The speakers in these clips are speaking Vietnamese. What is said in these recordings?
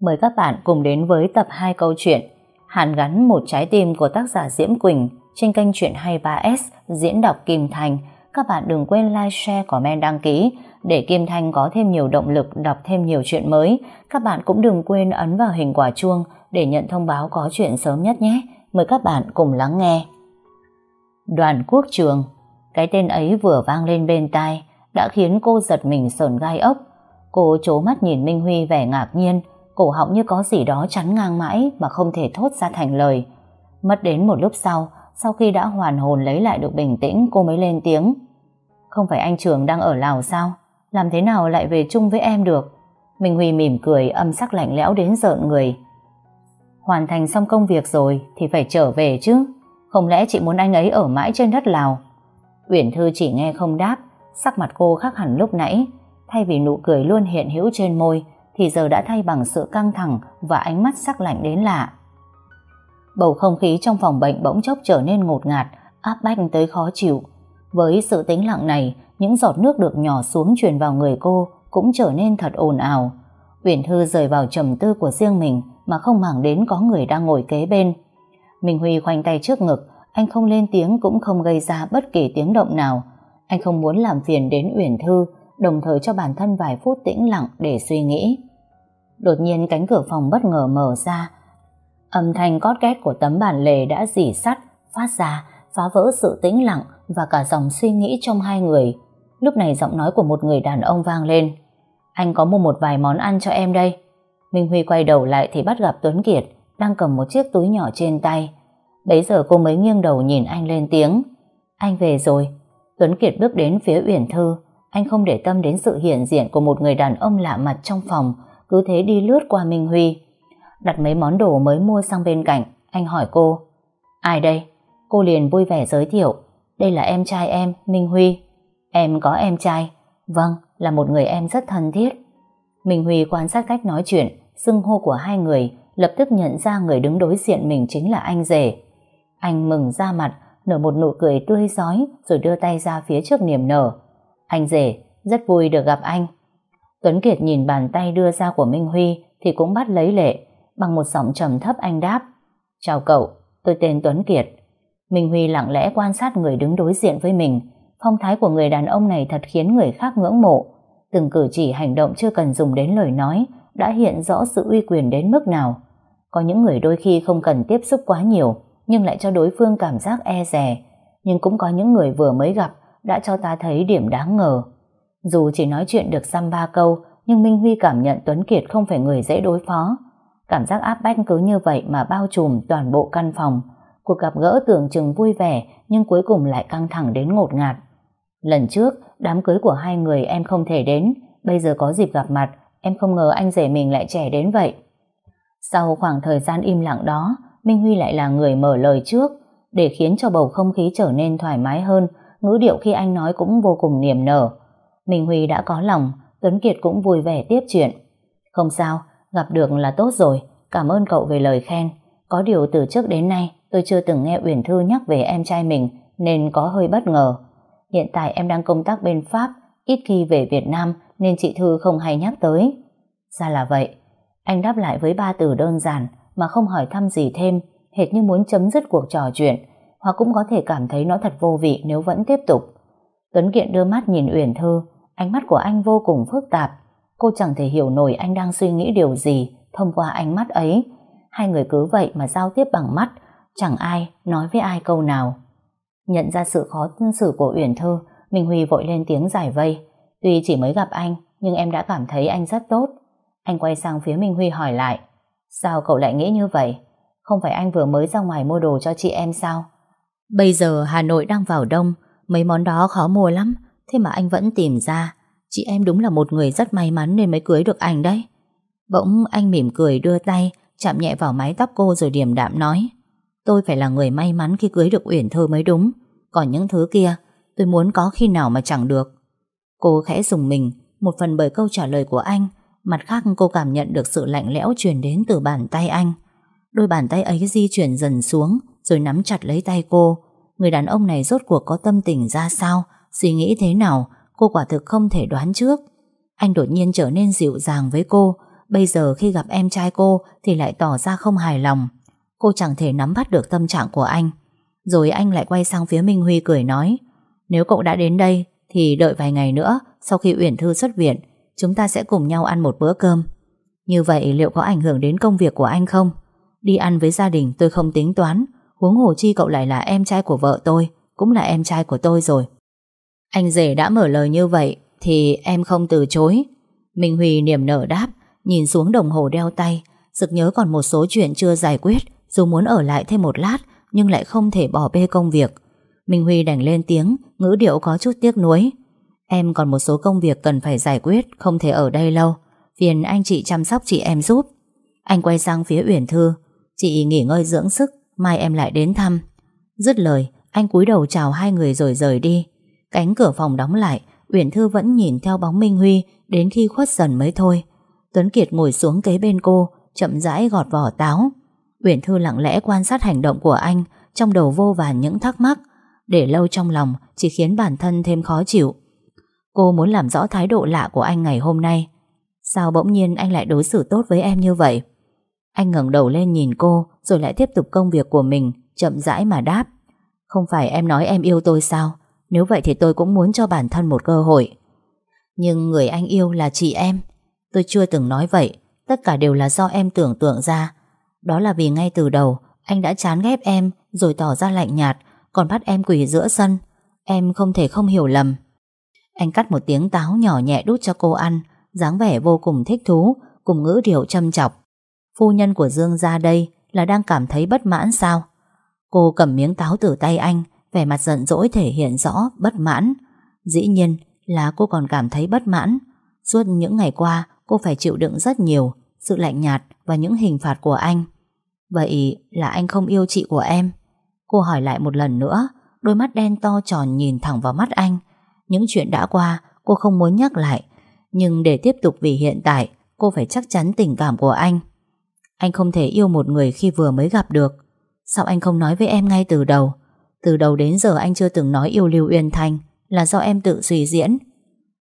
Mời các bạn cùng đến với tập 2 câu chuyện Hàn gắn một trái tim của tác giả Diễm Quỳnh trên kênh Chuyện 23S diễn đọc Kim Thành. Các bạn đừng quên like, share, comment, đăng ký để Kim Thanh có thêm nhiều động lực đọc thêm nhiều chuyện mới. Các bạn cũng đừng quên ấn vào hình quả chuông để nhận thông báo có chuyện sớm nhất nhé. Mời các bạn cùng lắng nghe. Đoàn Quốc Trường Cái tên ấy vừa vang lên bên tai đã khiến cô giật mình sờn gai ốc. Cô chố mắt nhìn Minh Huy vẻ ngạc nhiên cổ họng như có gì đó chắn ngang mãi mà không thể thốt ra thành lời. Mất đến một lúc sau, sau khi đã hoàn hồn lấy lại được bình tĩnh cô mới lên tiếng. Không phải anh Trường đang ở Lào sao? Làm thế nào lại về chung với em được? Minh Huy mỉm cười âm sắc lạnh lẽo đến rợn người. Hoàn thành xong công việc rồi thì phải trở về chứ. Không lẽ chị muốn anh ấy ở mãi trên đất Lào? Uyển Thư chỉ nghe không đáp, sắc mặt cô khác hẳn lúc nãy. Thay vì nụ cười luôn hiện hữu trên môi, thì giờ đã thay bằng sự căng thẳng và ánh mắt sắc lạnh đến lạ. Bầu không khí trong phòng bệnh bỗng chốc trở nên ngột ngạt, áp bách tới khó chịu. Với sự tĩnh lặng này, những giọt nước được nhỏ xuống truyền vào người cô cũng trở nên thật ồn ào. Uyển Thư rời vào trầm tư của riêng mình mà không màng đến có người đang ngồi kế bên. Minh Huy khoanh tay trước ngực, anh không lên tiếng cũng không gây ra bất kỳ tiếng động nào. Anh không muốn làm phiền đến Uyển Thư, đồng thời cho bản thân vài phút tĩnh lặng để suy nghĩ. Đột nhiên cánh cửa phòng bất ngờ mở ra. Âm thanh cót két của tấm bản lề đã dỉ sắt, phát ra, phá vỡ sự tĩnh lặng và cả dòng suy nghĩ trong hai người. Lúc này giọng nói của một người đàn ông vang lên. Anh có mua một vài món ăn cho em đây. Minh Huy quay đầu lại thì bắt gặp Tuấn Kiệt đang cầm một chiếc túi nhỏ trên tay. Bấy giờ cô mới nghiêng đầu nhìn anh lên tiếng. Anh về rồi. Tuấn Kiệt bước đến phía Uyển Thư. Anh không để tâm đến sự hiện diện của một người đàn ông lạ mặt trong phòng cứ thế đi lướt qua Minh Huy. Đặt mấy món đồ mới mua sang bên cạnh, anh hỏi cô, ai đây? Cô liền vui vẻ giới thiệu, đây là em trai em, Minh Huy. Em có em trai, vâng, là một người em rất thân thiết. Minh Huy quan sát cách nói chuyện, xưng hô của hai người, lập tức nhận ra người đứng đối diện mình chính là anh rể. Anh mừng ra mặt, nở một nụ cười tươi giói rồi đưa tay ra phía trước niềm nở. Anh rể, rất vui được gặp anh. Tuấn Kiệt nhìn bàn tay đưa ra của Minh Huy thì cũng bắt lấy lệ. Bằng một giọng trầm thấp anh đáp. Chào cậu, tôi tên Tuấn Kiệt. Minh Huy lặng lẽ quan sát người đứng đối diện với mình. Phong thái của người đàn ông này thật khiến người khác ngưỡng mộ. Từng cử chỉ hành động chưa cần dùng đến lời nói đã hiện rõ sự uy quyền đến mức nào. Có những người đôi khi không cần tiếp xúc quá nhiều nhưng lại cho đối phương cảm giác e rè. Nhưng cũng có những người vừa mới gặp đã cho ta thấy điểm đáng ngờ. Dù chỉ nói chuyện được xăm ba câu, nhưng Minh Huy cảm nhận Tuấn Kiệt không phải người dễ đối phó. Cảm giác áp bách cứ như vậy mà bao trùm toàn bộ căn phòng. Cuộc gặp gỡ tưởng chừng vui vẻ, nhưng cuối cùng lại căng thẳng đến ngột ngạt. Lần trước, đám cưới của hai người em không thể đến, bây giờ có dịp gặp mặt, em không ngờ anh rể mình lại trẻ đến vậy. Sau khoảng thời gian im lặng đó, Minh Huy lại là người mở lời trước, để khiến cho bầu không khí trở nên thoải mái hơn, ngữ điệu khi anh nói cũng vô cùng niềm nở. Minh Huy đã có lòng, Tuấn Kiệt cũng vui vẻ tiếp chuyện. Không sao, gặp được là tốt rồi, cảm ơn cậu về lời khen. Có điều từ trước đến nay tôi chưa từng nghe Uyển Thư nhắc về em trai mình nên có hơi bất ngờ. Hiện tại em đang công tác bên Pháp, ít khi về Việt Nam nên chị Thư không hay nhắc tới. Ra là vậy. Anh đáp lại với ba từ đơn giản mà không hỏi thăm gì thêm, hệt như muốn chấm dứt cuộc trò chuyện, hoặc cũng có thể cảm thấy nó thật vô vị nếu vẫn tiếp tục. Tuấn Kiện đưa mắt nhìn Uyển Thư, Ánh mắt của anh vô cùng phức tạp. Cô chẳng thể hiểu nổi anh đang suy nghĩ điều gì thông qua ánh mắt ấy. Hai người cứ vậy mà giao tiếp bằng mắt, chẳng ai nói với ai câu nào. Nhận ra sự khó xử của Uyển Thư, Minh Huy vội lên tiếng giải vây. Tuy chỉ mới gặp anh, nhưng em đã cảm thấy anh rất tốt. Anh quay sang phía Minh Huy hỏi lại. Sao cậu lại nghĩ như vậy? Không phải anh vừa mới ra ngoài mua đồ cho chị em sao? Bây giờ Hà Nội đang vào đông, mấy món đó khó mua lắm. Thế mà anh vẫn tìm ra. Chị em đúng là một người rất may mắn Nên mới cưới được anh đấy. Bỗng anh mỉm cười đưa tay, Chạm nhẹ vào mái tóc cô rồi điềm đạm nói, Tôi phải là người may mắn khi cưới được Uyển thơ mới đúng. Còn những thứ kia, Tôi muốn có khi nào mà chẳng được. Cô khẽ dùng mình, Một phần bởi câu trả lời của anh, Mặt khác cô cảm nhận được sự lạnh lẽo truyền đến từ bàn tay anh. Đôi bàn tay ấy di chuyển dần xuống, Rồi nắm chặt lấy tay cô. Người đàn ông này rốt cuộc có tâm tình ra sao? Suy nghĩ thế nào, Cô quả thực không thể đoán trước. Anh đột nhiên trở nên dịu dàng với cô. Bây giờ khi gặp em trai cô Thì lại tỏ ra không hài lòng. Cô chẳng thể nắm bắt được tâm trạng của anh. Rồi anh lại quay sang phía Minh Huy cười nói, Nếu cậu đã đến đây Thì đợi vài ngày nữa, Sau khi Uyển Thư xuất viện, Chúng ta sẽ cùng nhau ăn một bữa cơm. Như vậy liệu có ảnh hưởng đến công việc của anh không? Đi ăn với gia đình tôi không tính toán, Huống hồ chi cậu lại là em trai của vợ tôi, Cũng là em trai của tôi rồi. Anh rể đã mở lời như vậy Thì em không từ chối. Minh Huy niềm nở đáp, Nhìn xuống đồng hồ đeo tay, Sực nhớ còn một số chuyện chưa giải quyết, Dù muốn ở lại thêm một lát, Nhưng lại không thể bỏ bê công việc. Minh Huy đành lên tiếng, Ngữ điệu có chút tiếc nuối. Em còn một số công việc cần phải giải quyết, Không thể ở đây lâu. Phiền anh chị chăm sóc chị em giúp. Anh quay sang phía Uyển Thư, Chị nghỉ ngơi dưỡng sức, Mai em lại đến thăm. Dứt lời, anh cúi đầu chào hai người rồi rời đi. Cánh cửa phòng đóng lại, Uyển Thư vẫn nhìn theo bóng Minh Huy, Đến khi khuất dần mới thôi. Tuấn Kiệt ngồi xuống kế bên cô, Chậm rãi gọt vỏ táo. Uyển Thư lặng lẽ quan sát hành động của anh, Trong đầu vô vàn những thắc mắc. Để lâu trong lòng, chỉ khiến bản thân thêm khó chịu. Cô muốn làm rõ thái độ lạ của anh ngày hôm nay. Sao bỗng nhiên anh lại đối xử tốt với em như vậy? Anh ngẩng đầu lên nhìn cô, Rồi lại tiếp tục công việc của mình, Chậm rãi mà đáp. Không phải em nói em yêu tôi sao? Nếu vậy thì tôi cũng muốn cho bản thân một cơ hội. Nhưng người anh yêu là chị em. Tôi chưa từng nói vậy. Tất cả đều là do em tưởng tượng ra. Đó là vì ngay từ đầu, Anh đã chán ghét em, Rồi tỏ ra lạnh nhạt, Còn bắt em quỳ giữa sân. Em không thể không hiểu lầm. Anh cắt một tiếng táo nhỏ nhẹ đút cho cô ăn, dáng vẻ vô cùng thích thú, Cùng ngữ điệu châm chọc. Phu nhân của Dương ra đây Là đang cảm thấy bất mãn sao? Cô cầm miếng táo từ tay anh Vẻ mặt giận dỗi thể hiện rõ bất mãn. Dĩ nhiên là cô còn cảm thấy bất mãn. Suốt những ngày qua, Cô phải chịu đựng rất nhiều Sự lạnh nhạt và những hình phạt của anh. Vậy là anh không yêu chị của em? Cô hỏi lại một lần nữa, Đôi mắt đen to tròn nhìn thẳng vào mắt anh. Những chuyện đã qua, Cô không muốn nhắc lại, Nhưng để tiếp tục vì hiện tại, Cô phải chắc chắn tình cảm của anh. Anh không thể yêu một người khi vừa mới gặp được. Sao anh không nói với em ngay từ đầu? Từ đầu đến giờ anh chưa từng nói yêu Lưu Uyên Thanh Là do em tự suy diễn.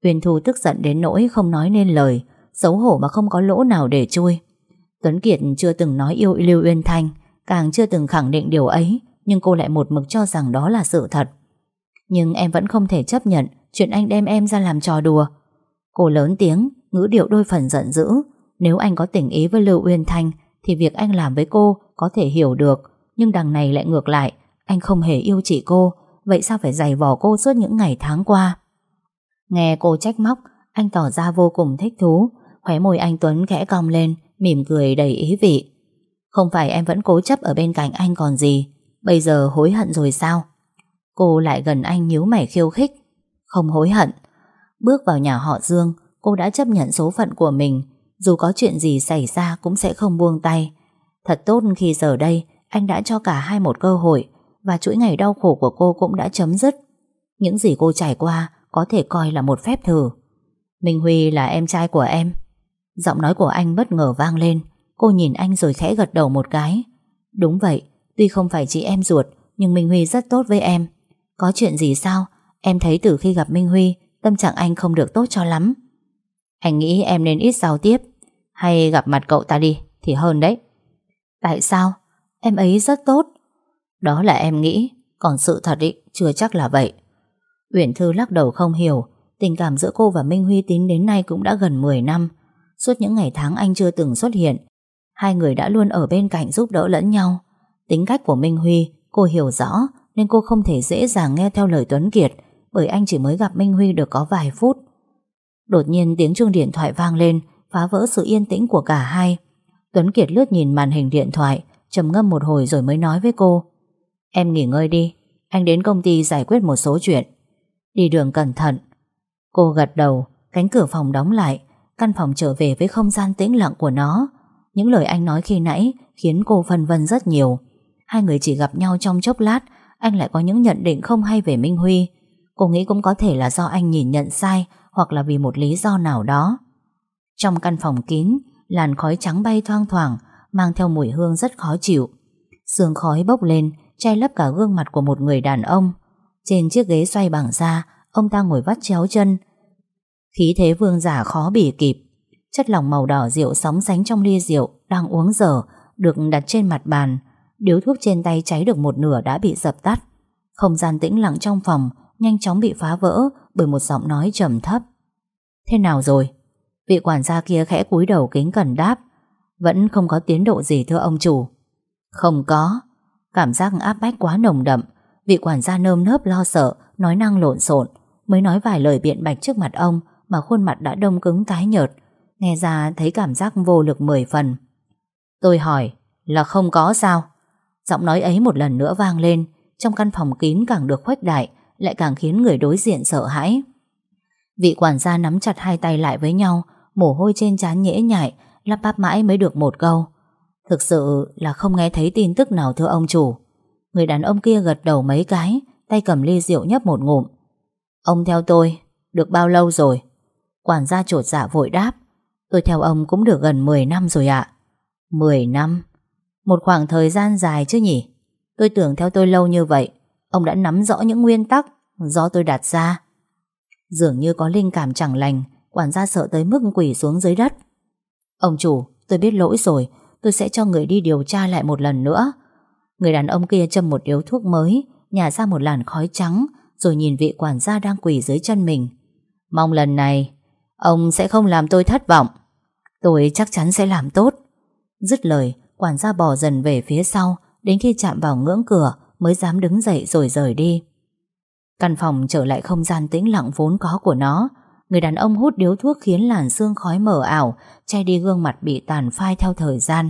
Uyên Thu tức giận đến nỗi không nói nên lời, Xấu hổ mà không có lỗ nào để chui. Tuấn Kiệt chưa từng nói yêu Lưu Uyên Thanh, Càng chưa từng khẳng định điều ấy, Nhưng cô lại một mực cho rằng đó là sự thật. Nhưng em vẫn không thể chấp nhận Chuyện anh đem em ra làm trò đùa. Cô lớn tiếng, Ngữ điệu đôi phần giận dữ. Nếu anh có tình ý với Lưu Uyên Thanh Thì việc anh làm với cô có thể hiểu được, Nhưng đằng này lại ngược lại. Anh không hề yêu chị cô, Vậy sao phải giày vò cô suốt những ngày tháng qua? Nghe cô trách móc, Anh tỏ ra vô cùng thích thú. Khóe môi anh Tuấn khẽ cong lên, Mỉm cười đầy ý vị. Không phải em vẫn cố chấp ở bên cạnh anh còn gì, Bây giờ hối hận rồi sao? Cô lại gần anh nhíu mày khiêu khích. Không hối hận. Bước vào nhà họ Dương, Cô đã chấp nhận số phận của mình. Dù có chuyện gì xảy ra cũng sẽ không buông tay. Thật tốt khi giờ đây, Anh đã cho cả hai một cơ hội. Và chuỗi ngày đau khổ của cô cũng đã chấm dứt. Những gì cô trải qua Có thể coi là một phép thử. Minh Huy là em trai của em. Giọng nói của anh bất ngờ vang lên. Cô nhìn anh rồi khẽ gật đầu một cái. Đúng vậy, Tuy không phải chị em ruột, Nhưng Minh Huy rất tốt với em. Có chuyện gì sao? Em thấy từ khi gặp Minh Huy, Tâm trạng anh không được tốt cho lắm. Anh nghĩ em nên ít giao tiếp. Hay gặp mặt cậu ta đi, Thì hơn đấy. Tại sao? Em ấy rất tốt. Đó là em nghĩ, Còn sự thật ý, chưa chắc là vậy. Uyển Thư lắc đầu không hiểu, Tình cảm giữa cô và Minh Huy tính đến nay cũng đã gần 10 năm. Suốt những ngày tháng anh chưa từng xuất hiện, Hai người đã luôn ở bên cạnh giúp đỡ lẫn nhau. Tính cách của Minh Huy, Cô hiểu rõ, Nên cô không thể dễ dàng nghe theo lời Tuấn Kiệt, Bởi anh chỉ mới gặp Minh Huy được có vài phút. Đột nhiên tiếng chuông điện thoại vang lên, Phá vỡ sự yên tĩnh của cả hai. Tuấn Kiệt lướt nhìn màn hình điện thoại, trầm ngâm một hồi rồi mới nói với cô Em nghỉ ngơi đi, Anh đến công ty giải quyết một số chuyện. Đi đường cẩn thận. Cô gật đầu, Cánh cửa phòng đóng lại, Căn phòng trở về với không gian tĩnh lặng của nó. Những lời anh nói khi nãy Khiến cô phân vân rất nhiều. Hai người chỉ gặp nhau trong chốc lát, Anh lại có những nhận định không hay về Minh Huy. Cô nghĩ cũng có thể là do anh nhìn nhận sai Hoặc là vì một lý do nào đó. Trong căn phòng kín, Làn khói trắng bay thoang thoảng, Mang theo mùi hương rất khó chịu. Sương khói bốc lên Che lấp cả gương mặt của một người đàn ông Trên chiếc ghế xoay bằng da, Ông ta ngồi vắt chéo chân Khí thế vương giả khó bỉ kịp Chất lỏng màu đỏ rượu sóng sánh trong ly rượu đang uống dở, được đặt trên mặt bàn. Điếu thuốc trên tay cháy được một nửa đã bị dập tắt. Không gian tĩnh lặng trong phòng nhanh chóng bị phá vỡ bởi một giọng nói trầm thấp. Thế nào rồi? Vị quản gia kia khẽ cúi đầu kính cẩn đáp. Vẫn không có tiến độ gì thưa ông chủ. Không có. Cảm giác áp bách quá nồng đậm. Vị quản gia nơm nớp lo sợ, nói năng lộn xộn, mới nói vài lời biện bạch trước mặt ông mà khuôn mặt đã đông cứng tái nhợt. Nghe ra thấy cảm giác vô lực mười phần. Tôi hỏi, là không có sao? Giọng nói ấy một lần nữa vang lên, trong căn phòng kín càng được khuếch đại, lại càng khiến người đối diện sợ hãi. Vị quản gia nắm chặt hai tay lại với nhau, mồ hôi trên trán nhễ nhại, lắp bắp mãi mới được một câu. Thực sự là không nghe thấy tin tức nào thưa ông chủ. Người đàn ông kia gật đầu mấy cái, tay cầm ly rượu nhấp một ngụm. Ông theo tôi, được bao lâu rồi? Quản gia trột dạ vội đáp. Tôi theo ông cũng được gần 10 năm rồi ạ. 10 năm? Một khoảng thời gian dài chứ nhỉ? Tôi tưởng theo tôi lâu như vậy, ông đã nắm rõ những nguyên tắc do tôi đặt ra. Dường như có linh cảm chẳng lành, quản gia sợ tới mức quỷ xuống dưới đất. Ông chủ, tôi biết lỗi rồi, tôi sẽ cho người đi điều tra lại một lần nữa. Người đàn ông kia châm một điếu thuốc mới, nhả ra một làn khói trắng, rồi nhìn vị quản gia đang quỳ dưới chân mình. Mong lần này, ông sẽ không làm tôi thất vọng. Tôi chắc chắn sẽ làm tốt. Dứt lời, quản gia bò dần về phía sau, đến khi chạm vào ngưỡng cửa mới dám đứng dậy rồi rời đi. Căn phòng trở lại không gian tĩnh lặng vốn có của nó. Người đàn ông hút điếu thuốc khiến làn xương khói mờ ảo, che đi gương mặt bị tàn phai theo thời gian.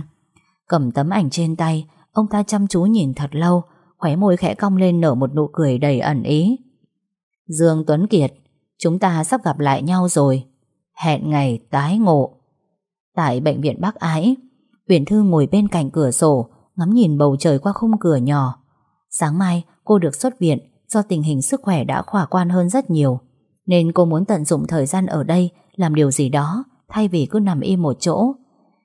Cầm tấm ảnh trên tay, ông ta chăm chú nhìn thật lâu, khóe môi khẽ cong lên nở một nụ cười đầy ẩn ý. Dương Tuấn Kiệt, chúng ta sắp gặp lại nhau rồi. Hẹn ngày tái ngộ. Tại bệnh viện Bắc Ái, Uyển Thư ngồi bên cạnh cửa sổ, ngắm nhìn bầu trời qua khung cửa nhỏ. Sáng mai cô được xuất viện do tình hình sức khỏe đã khả quan hơn rất nhiều. Nên cô muốn tận dụng thời gian ở đây làm điều gì đó thay vì cứ nằm im một chỗ.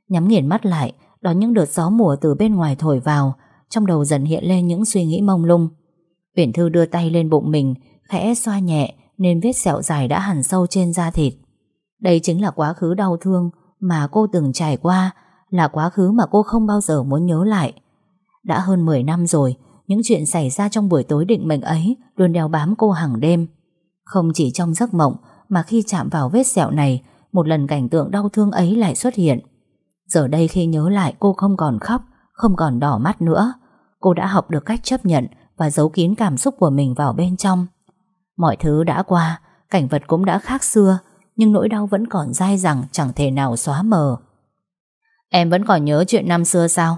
Nhắm nghiền mắt lại, đón những đợt gió mùa từ bên ngoài thổi vào, trong đầu dần hiện lên những suy nghĩ mông lung. Uyển Thư đưa tay lên bụng mình, khẽ xoa nhẹ nên vết sẹo dài đã hẳn sâu trên da thịt. Đây chính là quá khứ đau thương mà cô từng trải qua, là quá khứ mà cô không bao giờ muốn nhớ lại. Đã hơn 10 năm rồi, những chuyện xảy ra trong buổi tối định mệnh ấy luôn đeo bám cô hàng đêm. Không chỉ trong giấc mộng mà khi chạm vào vết sẹo này, một lần cảnh tượng đau thương ấy lại xuất hiện. Giờ đây khi nhớ lại cô không còn khóc, không còn đỏ mắt nữa. Cô đã học được cách chấp nhận và giấu kín cảm xúc của mình vào bên trong. Mọi thứ đã qua, cảnh vật cũng đã khác xưa, nhưng nỗi đau vẫn còn dai dẳng chẳng thể nào xóa mờ. Em vẫn còn nhớ chuyện năm xưa sao?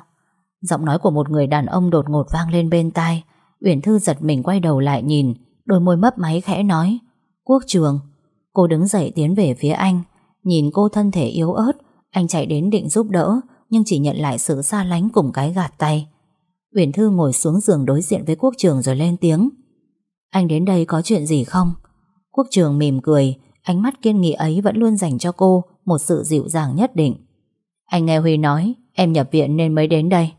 Giọng nói của một người đàn ông đột ngột vang lên bên tai. Uyển Thư giật mình quay đầu lại nhìn, đôi môi mấp máy khẽ nói. Quốc trường. Cô đứng dậy tiến về phía anh. Nhìn cô thân thể yếu ớt, anh chạy đến định giúp đỡ, nhưng chỉ nhận lại sự xa lánh cùng cái gạt tay. Uyển Thư ngồi xuống giường đối diện với Quốc trường rồi lên tiếng. Anh đến đây có chuyện gì không? Quốc trường mỉm cười, ánh mắt kiên nghị ấy vẫn luôn dành cho cô một sự dịu dàng nhất định. Anh nghe Huy nói, em nhập viện nên mới đến đây.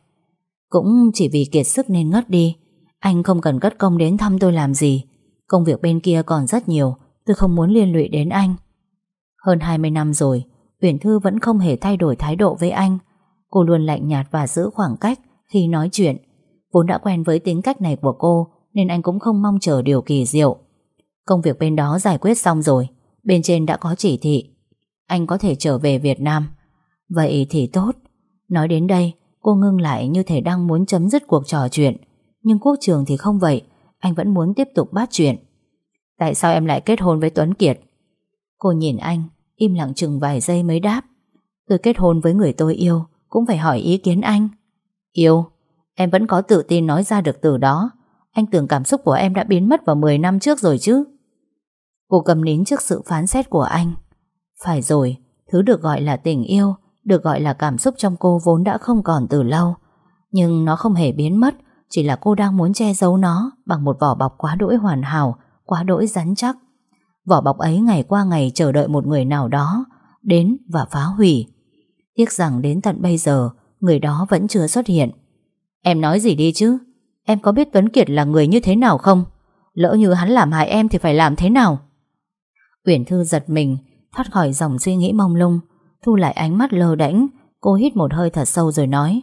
Cũng chỉ vì kiệt sức nên ngất đi Anh không cần cất công đến thăm tôi làm gì Công việc bên kia còn rất nhiều, Tôi không muốn liên lụy đến anh. Hơn 20 năm rồi, Uyển Thư vẫn không hề thay đổi thái độ với anh. Cô luôn lạnh nhạt và giữ khoảng cách Khi nói chuyện. Vốn đã quen với tính cách này của cô, Nên anh cũng không mong chờ điều kỳ diệu. Công việc bên đó giải quyết xong rồi, Bên trên đã có chỉ thị. Anh có thể trở về Việt Nam. Vậy thì tốt. Nói đến đây, Cô ngưng lại như thể đang muốn chấm dứt cuộc trò chuyện. Nhưng quốc trường thì không vậy anh vẫn muốn tiếp tục bắt chuyện. Tại sao em lại kết hôn với Tuấn Kiệt? Cô nhìn anh, Im lặng chừng vài giây mới đáp. Tôi kết hôn với người tôi yêu, Cũng phải hỏi ý kiến anh. Yêu? Em vẫn có tự tin nói ra được từ đó. Anh tưởng cảm xúc của em đã biến mất vào 10 năm trước rồi chứ. Cô cầm nín trước sự phán xét của anh. Phải rồi, Thứ được gọi là tình yêu, được gọi là cảm xúc trong cô vốn đã không còn từ lâu. Nhưng nó không hề biến mất chỉ là cô đang muốn che giấu nó Bằng một vỏ bọc quá đỗi hoàn hảo, Quá đỗi rắn chắc. Vỏ bọc ấy ngày qua ngày chờ đợi một người nào đó, Đến và phá hủy. Tiếc rằng đến tận bây giờ, Người đó vẫn chưa xuất hiện. Em nói gì đi chứ? Em có biết Tuấn Kiệt là người như thế nào không? Lỡ như hắn làm hại em thì phải làm thế nào? Uyển Thư giật mình, Thoát khỏi dòng suy nghĩ mông lung, Thu lại ánh mắt lơ đễnh, Cô hít một hơi thật sâu rồi nói,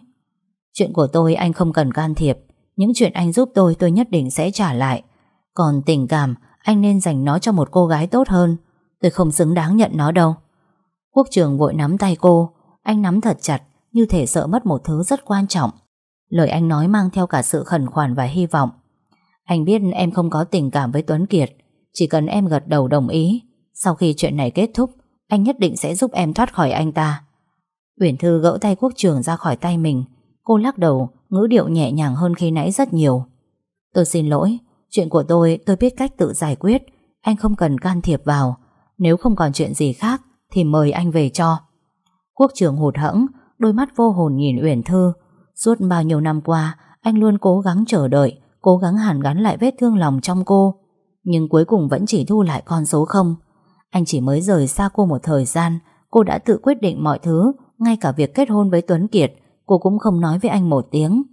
Chuyện của tôi anh không cần can thiệp. Những chuyện anh giúp tôi tôi nhất định sẽ trả lại. Còn tình cảm, Anh nên dành nó cho một cô gái tốt hơn. Tôi không xứng đáng nhận nó đâu. Quốc trường vội nắm tay cô. Anh nắm thật chặt, Như thể sợ mất một thứ rất quan trọng. Lời anh nói mang theo cả sự khẩn khoản và hy vọng. Anh biết em không có tình cảm với Tuấn Kiệt. Chỉ cần em gật đầu đồng ý, Sau khi chuyện này kết thúc, Anh nhất định sẽ giúp em thoát khỏi anh ta. Uyển Thư gỡ tay quốc trường ra khỏi tay mình. Cô lắc đầu Ngữ điệu nhẹ nhàng hơn khi nãy rất nhiều. Tôi xin lỗi, Chuyện của tôi tôi biết cách tự giải quyết. Anh không cần can thiệp vào. Nếu không còn chuyện gì khác, Thì mời anh về cho. Quốc trường hụt hẫng, Đôi mắt vô hồn nhìn Uyển Thư. Suốt bao nhiêu năm qua, Anh luôn cố gắng chờ đợi, Cố gắng hàn gắn lại vết thương lòng trong cô. Nhưng cuối cùng vẫn chỉ thu lại con số không. Anh chỉ mới rời xa cô một thời gian, Cô đã tự quyết định mọi thứ, Ngay cả việc kết hôn với Tuấn Kiệt. Cô cũng không nói với anh một tiếng.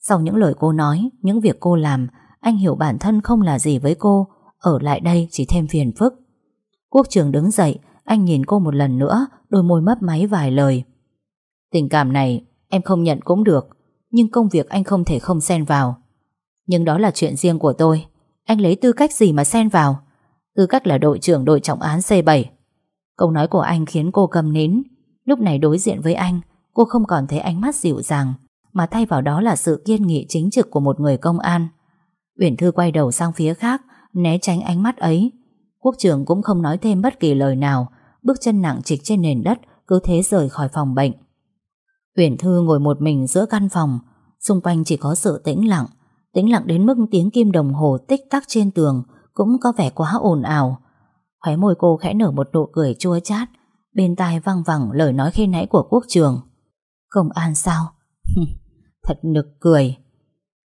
Sau những lời cô nói, Những việc cô làm, Anh hiểu bản thân không là gì với cô. Ở lại đây chỉ thêm phiền phức. Quốc trường đứng dậy, Anh nhìn cô một lần nữa, Đôi môi mấp máy vài lời. Tình cảm này, em không nhận cũng được, Nhưng công việc anh không thể không xen vào. Nhưng đó là chuyện riêng của tôi. Anh lấy tư cách gì mà xen vào? Tư cách là đội trưởng đội trọng án C7 Câu nói của anh khiến cô cầm nín. Lúc này đối diện với anh Cô không còn thấy ánh mắt dịu dàng, Mà thay vào đó là sự kiên nghị chính trực của một người công an. Uyển Thư quay đầu sang phía khác, Né tránh ánh mắt ấy. Quốc trưởng cũng không nói thêm bất kỳ lời nào, Bước chân nặng trịch trên nền đất, Cứ thế rời khỏi phòng bệnh. Uyển Thư ngồi một mình giữa căn phòng, Xung quanh chỉ có sự tĩnh lặng. Tĩnh lặng đến mức tiếng kim đồng hồ tích tắc trên tường Cũng có vẻ quá ồn ào. Khóe môi cô khẽ nở một nụ cười chua chát, Bên tai văng vẳng lời nói khi nãy của quốc trường Công an sao? Thật nực cười.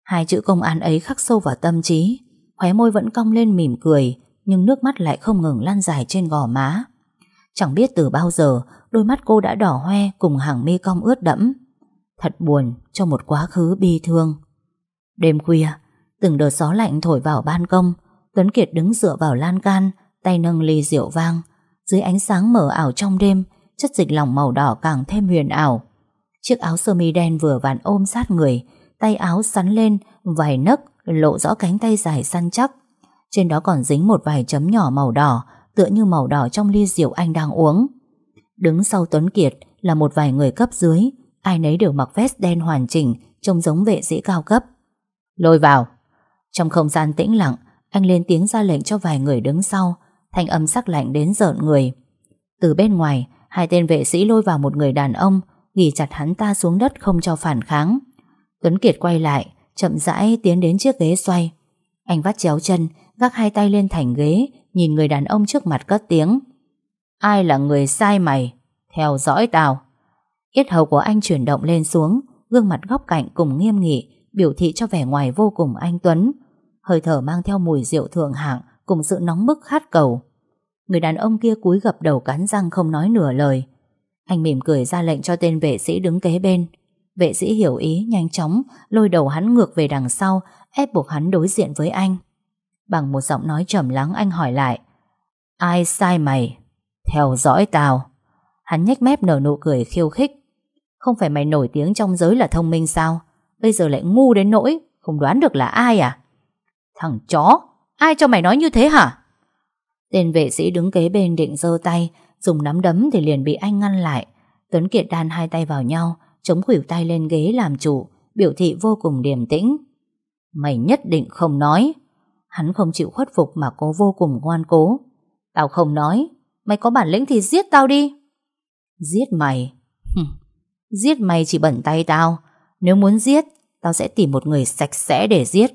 Hai chữ công an ấy khắc sâu vào tâm trí. Khóe môi vẫn cong lên mỉm cười, nhưng nước mắt lại không ngừng lan dài trên gò má. Chẳng biết từ bao giờ, đôi mắt cô đã đỏ hoe cùng hàng mi cong ướt đẫm. Thật buồn cho một quá khứ bi thương. Đêm khuya, từng đợt gió lạnh thổi vào ban công, Tuấn Kiệt đứng dựa vào lan can, tay nâng ly rượu vang. Dưới ánh sáng mở ảo trong đêm, chất dịch lỏng màu đỏ càng thêm huyền ảo. Chiếc áo sơ mi đen vừa vặn ôm sát người, Tay áo sắn lên Vài nấc, lộ rõ cánh tay dài săn chắc. Trên đó còn dính một vài chấm nhỏ màu đỏ, Tựa như màu đỏ trong ly rượu anh đang uống. Đứng sau Tuấn Kiệt Là một vài người cấp dưới, Ai nấy đều mặc vest đen hoàn chỉnh, Trông giống vệ sĩ cao cấp. Lôi vào. Trong không gian tĩnh lặng, Anh lên tiếng ra lệnh cho vài người đứng sau, Thanh âm sắc lạnh đến rợn người. Từ bên ngoài, Hai tên vệ sĩ lôi vào một người đàn ông ghi chặt hắn ta xuống đất không cho phản kháng. Tuấn Kiệt quay lại, chậm rãi tiến đến chiếc ghế xoay. Anh vắt chéo chân, gác hai tay lên thành ghế, nhìn người đàn ông trước mặt cất tiếng. Ai là người sai mày? Theo dõi tao. Yết hầu của anh chuyển động lên xuống, gương mặt góc cạnh cùng nghiêm nghị, biểu thị cho vẻ ngoài vô cùng anh Tuấn. Hơi thở mang theo mùi rượu thượng hạng cùng sự nóng bức khát cầu. Người đàn ông kia cúi gập đầu cắn răng không nói nửa lời. Anh mỉm cười ra lệnh cho tên vệ sĩ đứng kế bên. Vệ sĩ hiểu ý nhanh chóng lôi đầu hắn ngược về đằng sau ép buộc hắn đối diện với anh. Bằng một giọng nói trầm lắng anh hỏi lại Ai sai mày? Theo dõi tao. Hắn nhếch mép nở nụ cười khiêu khích. Không phải mày nổi tiếng trong giới là thông minh sao? Bây giờ lại ngu đến nỗi không đoán được là ai à? Thằng chó, ai cho mày nói như thế hả? Tên vệ sĩ đứng kế bên định giơ tay Dùng nắm đấm thì liền bị anh ngăn lại. Tuấn Kiệt đan hai tay vào nhau, Chống khuỷu tay lên ghế làm chủ, Biểu thị vô cùng điềm tĩnh. Mày nhất định không nói. Hắn không chịu khuất phục mà cô vô cùng ngoan cố. Tao không nói, Mày có bản lĩnh thì giết tao đi. Giết mày? Giết mày chỉ bẩn tay tao. Nếu muốn giết, Tao sẽ tìm một người sạch sẽ để giết.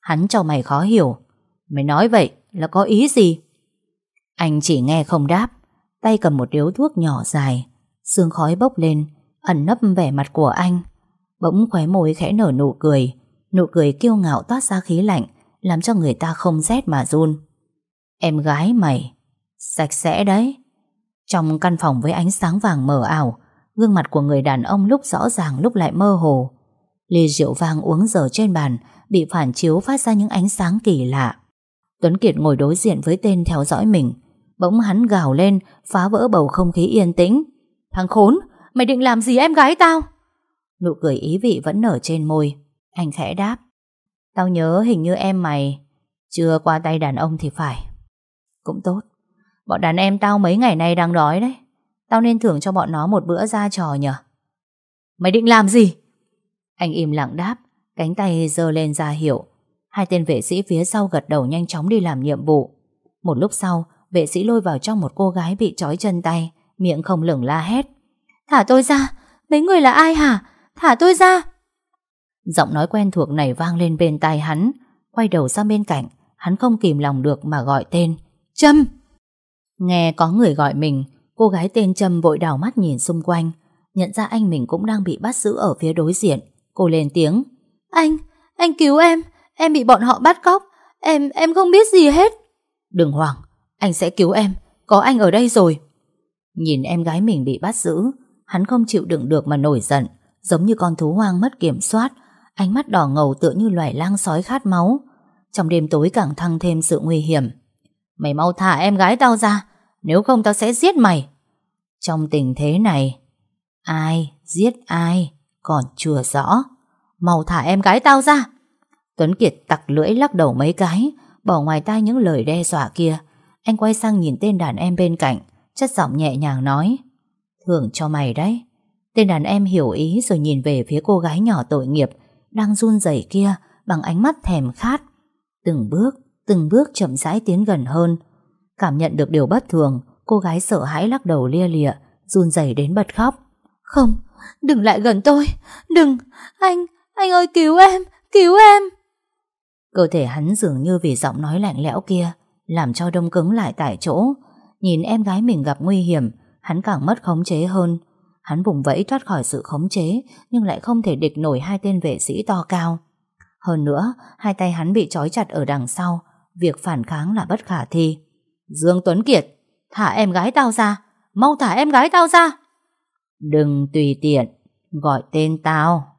Hắn cho mày khó hiểu. Mày nói vậy là có ý gì? Anh chỉ nghe không đáp. Tay cầm một điếu thuốc nhỏ dài. Sương khói bốc lên, Ẩn nấp vẻ mặt của anh. Bỗng khóe môi khẽ nở nụ cười. Nụ cười kiêu ngạo toát ra khí lạnh, Làm cho người ta không rét mà run. Em gái mày, Sạch sẽ đấy. Trong căn phòng với ánh sáng vàng mờ ảo, Gương mặt của người đàn ông lúc rõ ràng lúc lại mơ hồ. Ly rượu vang uống dở trên bàn, Bị phản chiếu phát ra những ánh sáng kỳ lạ. Tuấn Kiệt ngồi đối diện với tên theo dõi mình. Bỗng hắn gào lên Phá vỡ bầu không khí yên tĩnh Thằng khốn, mày định làm gì em gái tao? Nụ cười ý vị vẫn nở trên môi. Anh khẽ đáp. Tao nhớ hình như em mày chưa qua tay đàn ông thì phải. Cũng tốt. Bọn đàn em tao mấy ngày nay đang đói đấy. Tao nên thưởng cho bọn nó một bữa ra trò nhở. Mày định làm gì? Anh im lặng đáp, cánh tay giơ lên ra hiệu. Hai tên vệ sĩ phía sau gật đầu nhanh chóng đi làm nhiệm vụ. Một lúc sau, vệ sĩ lôi vào trong một cô gái bị trói chân tay, miệng không lửng la hét. Thả tôi ra, mấy người là ai hả? Thả tôi ra. Giọng nói quen thuộc này vang lên bên tai hắn, quay đầu sang bên cạnh, hắn không kìm lòng được mà gọi tên. Trâm! Nghe có người gọi mình, cô gái tên Trâm vội đảo mắt nhìn xung quanh, nhận ra anh mình cũng đang bị bắt giữ ở phía đối diện. Cô lên tiếng. Anh, anh cứu em, em bị bọn họ bắt cóc, em, em không biết gì hết. Đừng hoảng, anh sẽ cứu em, có anh ở đây rồi. Nhìn em gái mình bị bắt giữ, hắn không chịu đựng được mà nổi giận, giống như con thú hoang mất kiểm soát, ánh mắt đỏ ngầu tựa như loài lang sói khát máu. Trong đêm tối càng thăng thêm sự nguy hiểm. Mày mau thả em gái tao ra, nếu không tao sẽ giết mày. Trong tình thế này, ai giết ai còn chưa rõ. Mau thả em gái tao ra. Tuấn Kiệt tặc lưỡi lắc đầu mấy cái, bỏ ngoài tai những lời đe dọa kia. Anh quay sang nhìn tên đàn em bên cạnh, chất giọng nhẹ nhàng nói. Thưởng cho mày đấy. Tên đàn em hiểu ý rồi nhìn về phía cô gái nhỏ tội nghiệp, đang run rẩy kia bằng ánh mắt thèm khát. Từng bước, từng bước chậm rãi tiến gần hơn. Cảm nhận được điều bất thường, cô gái sợ hãi lắc đầu lia lịa, run rẩy đến bật khóc. Không, đừng lại gần tôi, đừng, anh, anh ơi cứu em, cứu em. Cơ thể hắn dường như vì giọng nói lạnh lẽo kia, làm cho đông cứng lại tại chỗ. Nhìn em gái mình gặp nguy hiểm, hắn càng mất khống chế hơn. Hắn vùng vẫy thoát khỏi sự khống chế, nhưng lại không thể địch nổi hai tên vệ sĩ to cao. Hơn nữa, hai tay hắn bị trói chặt ở đằng sau, việc phản kháng là bất khả thi. Dương Tuấn Kiệt, thả em gái tao ra, mau thả em gái tao ra. Đừng tùy tiện, gọi tên tao.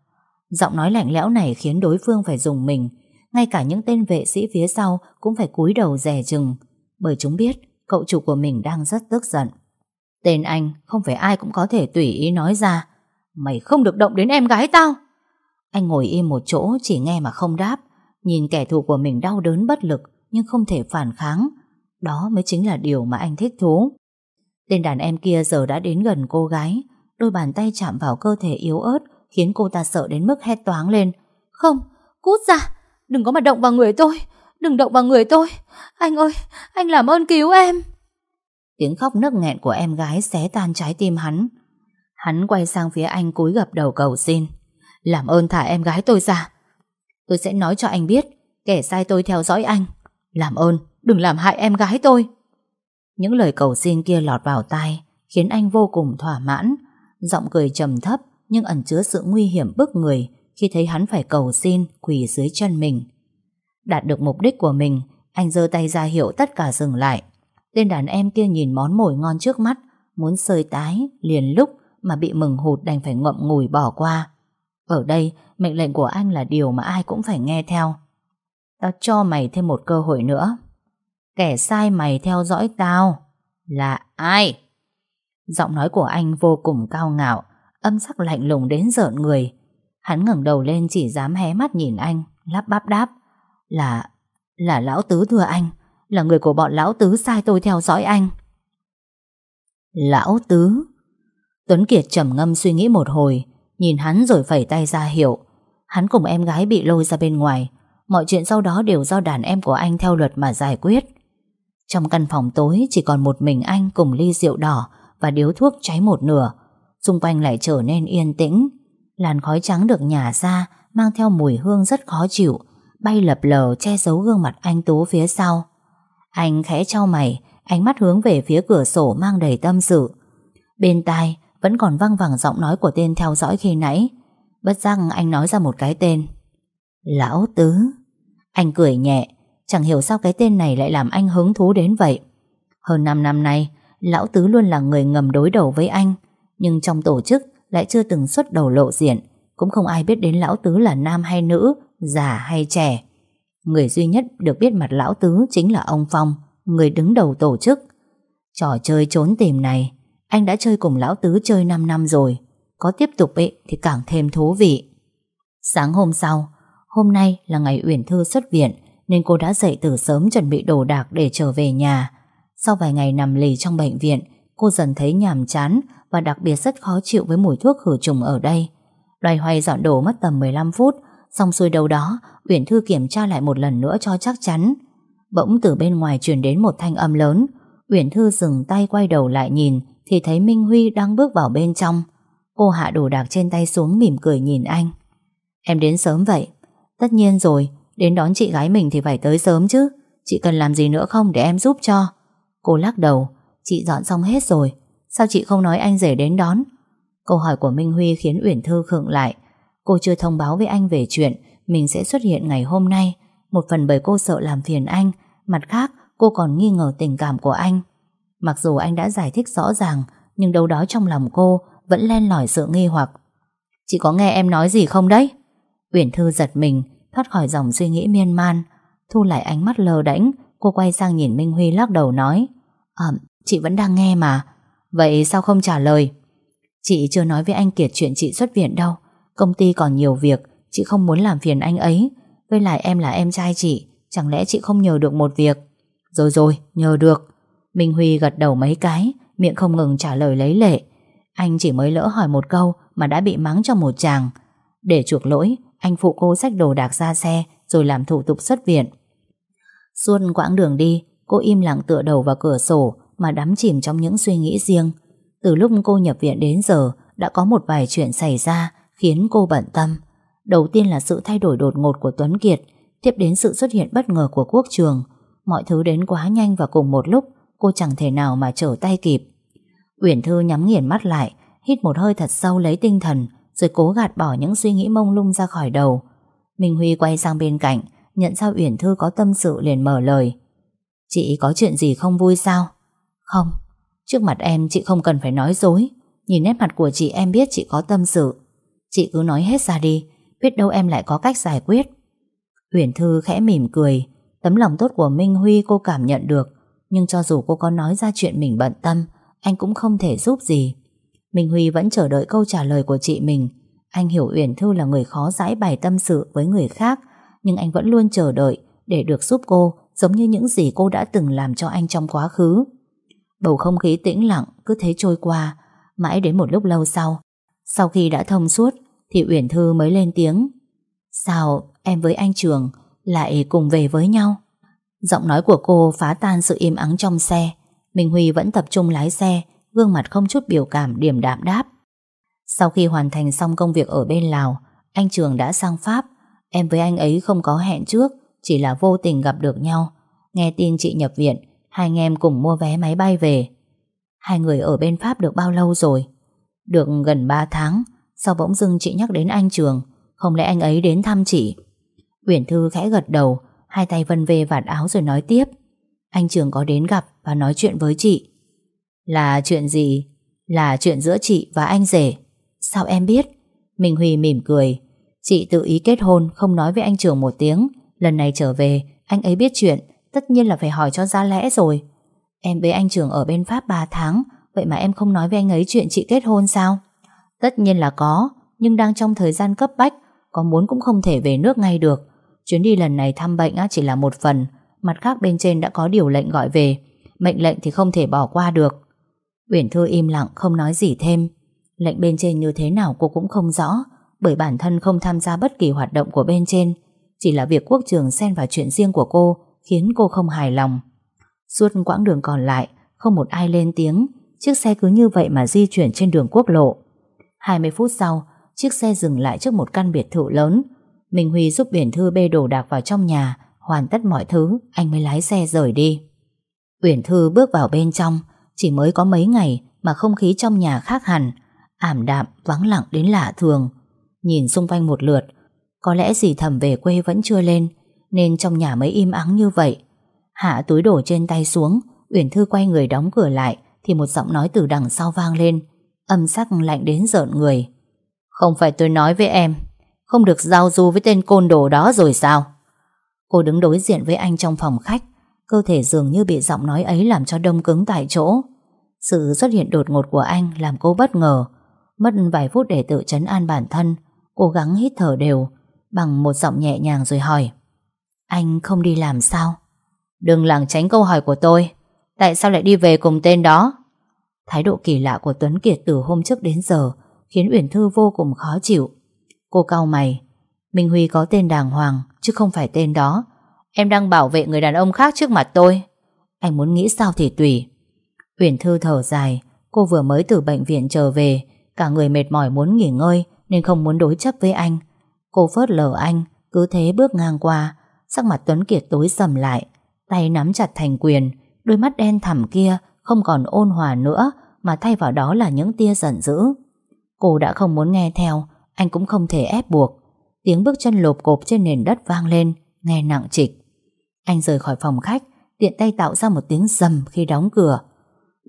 Giọng nói lạnh lẽo này khiến đối phương phải dùng mình, ngay cả những tên vệ sĩ phía sau cũng phải cúi đầu rè chừng, bởi chúng biết cậu chủ của mình đang rất tức giận. Tên anh không phải ai cũng có thể tùy ý nói ra. Mày không được động đến em gái tao. Anh ngồi im một chỗ chỉ nghe mà không đáp, nhìn kẻ thù của mình đau đớn bất lực nhưng không thể phản kháng. Đó mới chính là điều mà anh thích thú. Tên đàn em kia giờ đã đến gần cô gái, đôi bàn tay chạm vào cơ thể yếu ớt khiến cô ta sợ đến mức hét toáng lên. Không, cút ra, đừng có mà động vào người tôi, đừng động vào người tôi. Anh ơi, anh làm ơn cứu em. Tiếng khóc nức nghẹn của em gái xé tan trái tim hắn. Hắn quay sang phía anh cúi gập đầu cầu xin. Làm ơn thả em gái tôi ra. Tôi sẽ nói cho anh biết kẻ sai tôi theo dõi anh. Làm ơn, đừng làm hại em gái tôi. Những lời cầu xin kia lọt vào tai khiến anh vô cùng thỏa mãn. Giọng cười trầm thấp nhưng ẩn chứa sự nguy hiểm bức người khi thấy hắn phải cầu xin quỳ dưới chân mình. Đạt được mục đích của mình, anh giơ tay ra hiệu tất cả dừng lại. Tên đàn em kia nhìn món mồi ngon trước mắt, muốn sơi tái, liền lúc mà bị mừng hụt đành phải ngậm ngùi bỏ qua. Ở đây, mệnh lệnh của anh là điều mà ai cũng phải nghe theo. Tao cho mày thêm một cơ hội nữa. Kẻ sai mày theo dõi tao là ai? Giọng nói của anh vô cùng cao ngạo, âm sắc lạnh lùng đến rợn người. Hắn ngẩng đầu lên chỉ dám hé mắt nhìn anh, lắp bắp đáp. Là, là lão tứ thưa anh, là người của bọn lão tứ sai tôi theo dõi anh. Lão tứ? Tuấn Kiệt trầm ngâm suy nghĩ một hồi, nhìn hắn rồi phẩy tay ra hiệu. Hắn cùng em gái bị lôi ra bên ngoài, mọi chuyện sau đó đều do đàn em của anh theo luật mà giải quyết. Trong căn phòng tối chỉ còn một mình anh cùng ly rượu đỏ và điếu thuốc cháy một nửa. Xung quanh lại trở nên yên tĩnh. Làn khói trắng được nhả ra mang theo mùi hương rất khó chịu, bay lập lờ che giấu gương mặt anh Tú phía sau. Anh khẽ trao mày, ánh mắt hướng về phía cửa sổ mang đầy tâm sự. Bên tai vẫn còn văng vẳng giọng nói của tên theo dõi khi nãy. Bất giác anh nói ra một cái tên. Lão Tứ. Anh cười nhẹ, chẳng hiểu sao cái tên này lại làm anh hứng thú đến vậy. Hơn 5 năm nay, Lão Tứ luôn là người ngầm đối đầu với anh, nhưng trong tổ chức lại chưa từng xuất đầu lộ diện, cũng không ai biết đến Lão Tứ là nam hay nữ, già hay trẻ. Người duy nhất được biết mặt Lão Tứ chính là ông Phong, người đứng đầu tổ chức. Trò chơi trốn tìm này, Anh đã chơi cùng lão tứ chơi 5 năm rồi Có tiếp tục ấy thì càng thêm thú vị Sáng hôm sau Hôm nay là ngày Uyển Thư xuất viện Nên cô đã dậy từ sớm chuẩn bị đồ đạc để trở về nhà Sau vài ngày nằm lì trong bệnh viện Cô dần thấy nhàm chán và đặc biệt rất khó chịu với mùi thuốc khử trùng ở đây. Loay hoay dọn đồ mất tầm 15 phút, Xong xuôi đâu đó, Uyển Thư kiểm tra lại một lần nữa cho chắc chắn. Bỗng từ bên ngoài truyền đến một thanh âm lớn. Uyển Thư dừng tay quay đầu lại nhìn, Thì thấy Minh Huy đang bước vào bên trong. Cô hạ đồ đạc trên tay xuống mỉm cười nhìn anh. Em đến sớm vậy? Tất nhiên rồi, Đến đón chị gái mình thì phải tới sớm chứ. Chị cần làm gì nữa không để em giúp cho? Cô lắc đầu. Chị dọn xong hết rồi Sao chị không nói anh rể đến đón? Câu hỏi của Minh Huy khiến Uyển Thư khựng lại. Cô chưa thông báo với anh về chuyện Mình sẽ xuất hiện ngày hôm nay. Một phần bởi cô sợ làm phiền anh, Mặt khác, cô còn nghi ngờ tình cảm của anh. Mặc dù anh đã giải thích rõ ràng, Nhưng đâu đó trong lòng cô Vẫn len lỏi sự nghi hoặc. Chị có nghe em nói gì không đấy? Uyển Thư giật mình, Thoát khỏi dòng suy nghĩ miên man, Thu lại ánh mắt lờ đễnh. Cô quay sang nhìn Minh Huy lắc đầu nói À chị vẫn đang nghe mà. Vậy sao không trả lời? Chị chưa nói với anh Kiệt chuyện chị xuất viện đâu. Công ty còn nhiều việc, Chị không muốn làm phiền anh ấy. Với lại em là em trai chị, Chẳng lẽ chị không nhờ được một việc? Rồi rồi, nhờ được. Minh Huy gật đầu mấy cái, Miệng không ngừng trả lời lấy lệ. Anh chỉ mới lỡ hỏi một câu Mà đã bị mắng cho một chàng. Để chuộc lỗi, Anh phụ cô xách đồ đạc ra xe, Rồi làm thủ tục xuất viện. Suốt quãng đường đi, Cô im lặng tựa đầu vào cửa sổ mà đắm chìm trong những suy nghĩ riêng. Từ lúc cô nhập viện đến giờ, Đã có một vài chuyện xảy ra Khiến cô bận tâm. Đầu tiên là sự thay đổi đột ngột của Tuấn Kiệt, Tiếp đến sự xuất hiện bất ngờ của quốc trường. Mọi thứ đến quá nhanh và cùng một lúc, Cô chẳng thể nào mà trở tay kịp. Uyển Thư nhắm nghiền mắt lại, Hít một hơi thật sâu lấy tinh thần, Rồi cố gạt bỏ những suy nghĩ mông lung ra khỏi đầu. Minh Huy quay sang bên cạnh, Nhận ra Uyển Thư có tâm sự liền mở lời. Chị có chuyện gì không vui sao? Không, Trước mặt em chị không cần phải nói dối. Nhìn nét mặt của chị em biết chị có tâm sự. Chị cứ nói hết ra đi, Biết đâu em lại có cách giải quyết. Huyền Thư khẽ mỉm cười. Tấm lòng tốt của Minh Huy cô cảm nhận được. Nhưng cho dù cô có nói ra chuyện mình bận tâm, Anh cũng không thể giúp gì. Minh Huy vẫn chờ đợi câu trả lời của chị mình. Anh hiểu Uyển Thư là người khó giải bày tâm sự với người khác, Nhưng anh vẫn luôn chờ đợi Để được giúp cô, Giống như những gì cô đã từng làm cho anh trong quá khứ. Bầu không khí tĩnh lặng Cứ thế trôi qua, Mãi đến một lúc lâu sau. Sau khi đã thông suốt, Thì Uyển Thư mới lên tiếng. Sao em với anh Trường Lại cùng về với nhau? Giọng nói của cô phá tan sự im ắng trong xe. Minh Huy vẫn tập trung lái xe, Gương mặt không chút biểu cảm điểm đạm đáp. Sau khi hoàn thành xong công việc ở bên Lào, Anh Trường đã sang Pháp. Em với anh ấy không có hẹn trước, Chỉ là vô tình gặp được nhau. Nghe tin chị nhập viện Hai anh em cùng mua vé máy bay về. Hai người ở bên Pháp được bao lâu rồi? Được gần 3 tháng. Sau bỗng dưng chị nhắc đến anh Trường? Không lẽ anh ấy đến thăm chị? Uyển Thư khẽ gật đầu, Hai tay vân về vạt áo rồi nói tiếp. Anh Trường có đến gặp và nói chuyện với chị. Là chuyện gì? Là chuyện giữa chị và anh rể. Sao em biết? Minh Huy mỉm cười. Chị tự ý kết hôn, không nói với anh Trường một tiếng. Lần này trở về, Anh ấy biết chuyện. Tất nhiên là phải hỏi cho ra lẽ rồi. Em với anh trưởng ở bên Pháp 3 tháng, Vậy mà em không nói với anh ấy chuyện chị kết hôn sao? Tất nhiên là có, Nhưng đang trong thời gian cấp bách, Có muốn cũng không thể về nước ngay được. Chuyến đi lần này thăm bệnh chỉ là một phần, Mặt khác bên trên đã có điều lệnh gọi về. Mệnh lệnh thì không thể bỏ qua được. Uyển Thư im lặng, không nói gì thêm. Lệnh bên trên như thế nào cô cũng không rõ, Bởi bản thân không tham gia bất kỳ hoạt động của bên trên. Chỉ là việc quốc trường xen vào chuyện riêng của cô Khiến cô không hài lòng. Suốt quãng đường còn lại, Không một ai lên tiếng. Chiếc xe cứ như vậy mà di chuyển trên đường quốc lộ. 20 phút sau, Chiếc xe dừng lại trước một căn biệt thự lớn. Minh Huy giúp Uyển Thư bê đồ đạc vào trong nhà, Hoàn tất mọi thứ, Anh mới lái xe rời đi. Uyển Thư bước vào bên trong, Chỉ mới có mấy ngày mà không khí trong nhà khác hẳn, Ảm đạm vắng lặng đến lạ thường. Nhìn xung quanh một lượt, Có lẽ dì thầm về quê vẫn chưa lên nên trong nhà mới im ắng như vậy Hạ túi đổ trên tay xuống Uyển Thư quay người đóng cửa lại Thì một giọng nói từ đằng sau vang lên Âm sắc lạnh đến rợn người Không phải tôi nói với em Không được giao du với tên côn đồ đó rồi sao Cô đứng đối diện với anh trong phòng khách Cơ thể dường như bị giọng nói ấy làm cho đông cứng tại chỗ Sự xuất hiện đột ngột của anh làm cô bất ngờ. Mất vài phút để tự chấn an bản thân, cố gắng hít thở đều, bằng một giọng nhẹ nhàng rồi hỏi. Anh không đi làm sao? Đừng lảng tránh câu hỏi của tôi. Tại sao lại đi về cùng tên đó? Thái độ kỳ lạ của Tuấn Kiệt từ hôm trước đến giờ khiến Uyển Thư vô cùng khó chịu. Cô cau mày. Minh Huy có tên đàng hoàng, chứ không phải tên đó. Em đang bảo vệ người đàn ông khác trước mặt tôi. Anh muốn nghĩ sao thì tùy. Uyển Thư thở dài, cô vừa mới từ bệnh viện trở về, cả người mệt mỏi muốn nghỉ ngơi nên không muốn đối chấp với anh. Cô phớt lờ anh, cứ thế bước ngang qua, sắc mặt Tuấn Kiệt tối sầm lại, tay nắm chặt thành quyền, đôi mắt đen thẳm kia không còn ôn hòa nữa mà thay vào đó là những tia giận dữ. Cô đã không muốn nghe theo, anh cũng không thể ép buộc. Tiếng bước chân lộp cộp trên nền đất vang lên, nghe nặng trịch. Anh rời khỏi phòng khách, tiện tay tạo ra một tiếng rầm khi đóng cửa.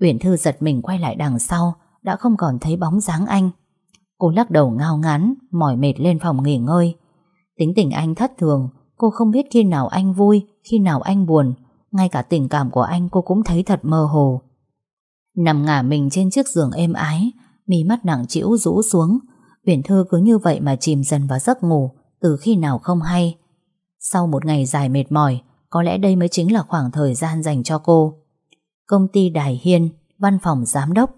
Uyển Thư giật mình quay lại đằng sau, đã không còn thấy bóng dáng anh. Cô lắc đầu ngao ngán, mỏi mệt lên phòng nghỉ ngơi. Tính tình anh thất thường, cô không biết khi nào anh vui, khi nào anh buồn. Ngay cả tình cảm của anh cô cũng thấy thật mơ hồ. Nằm ngả mình trên chiếc giường êm ái, mí mắt nặng trĩu rũ xuống. Uyển Thư cứ như vậy mà chìm dần vào giấc ngủ, từ khi nào không hay. Sau một ngày dài mệt mỏi, có lẽ đây mới chính là khoảng thời gian dành cho cô. Công ty Đài Hiên, văn phòng giám đốc.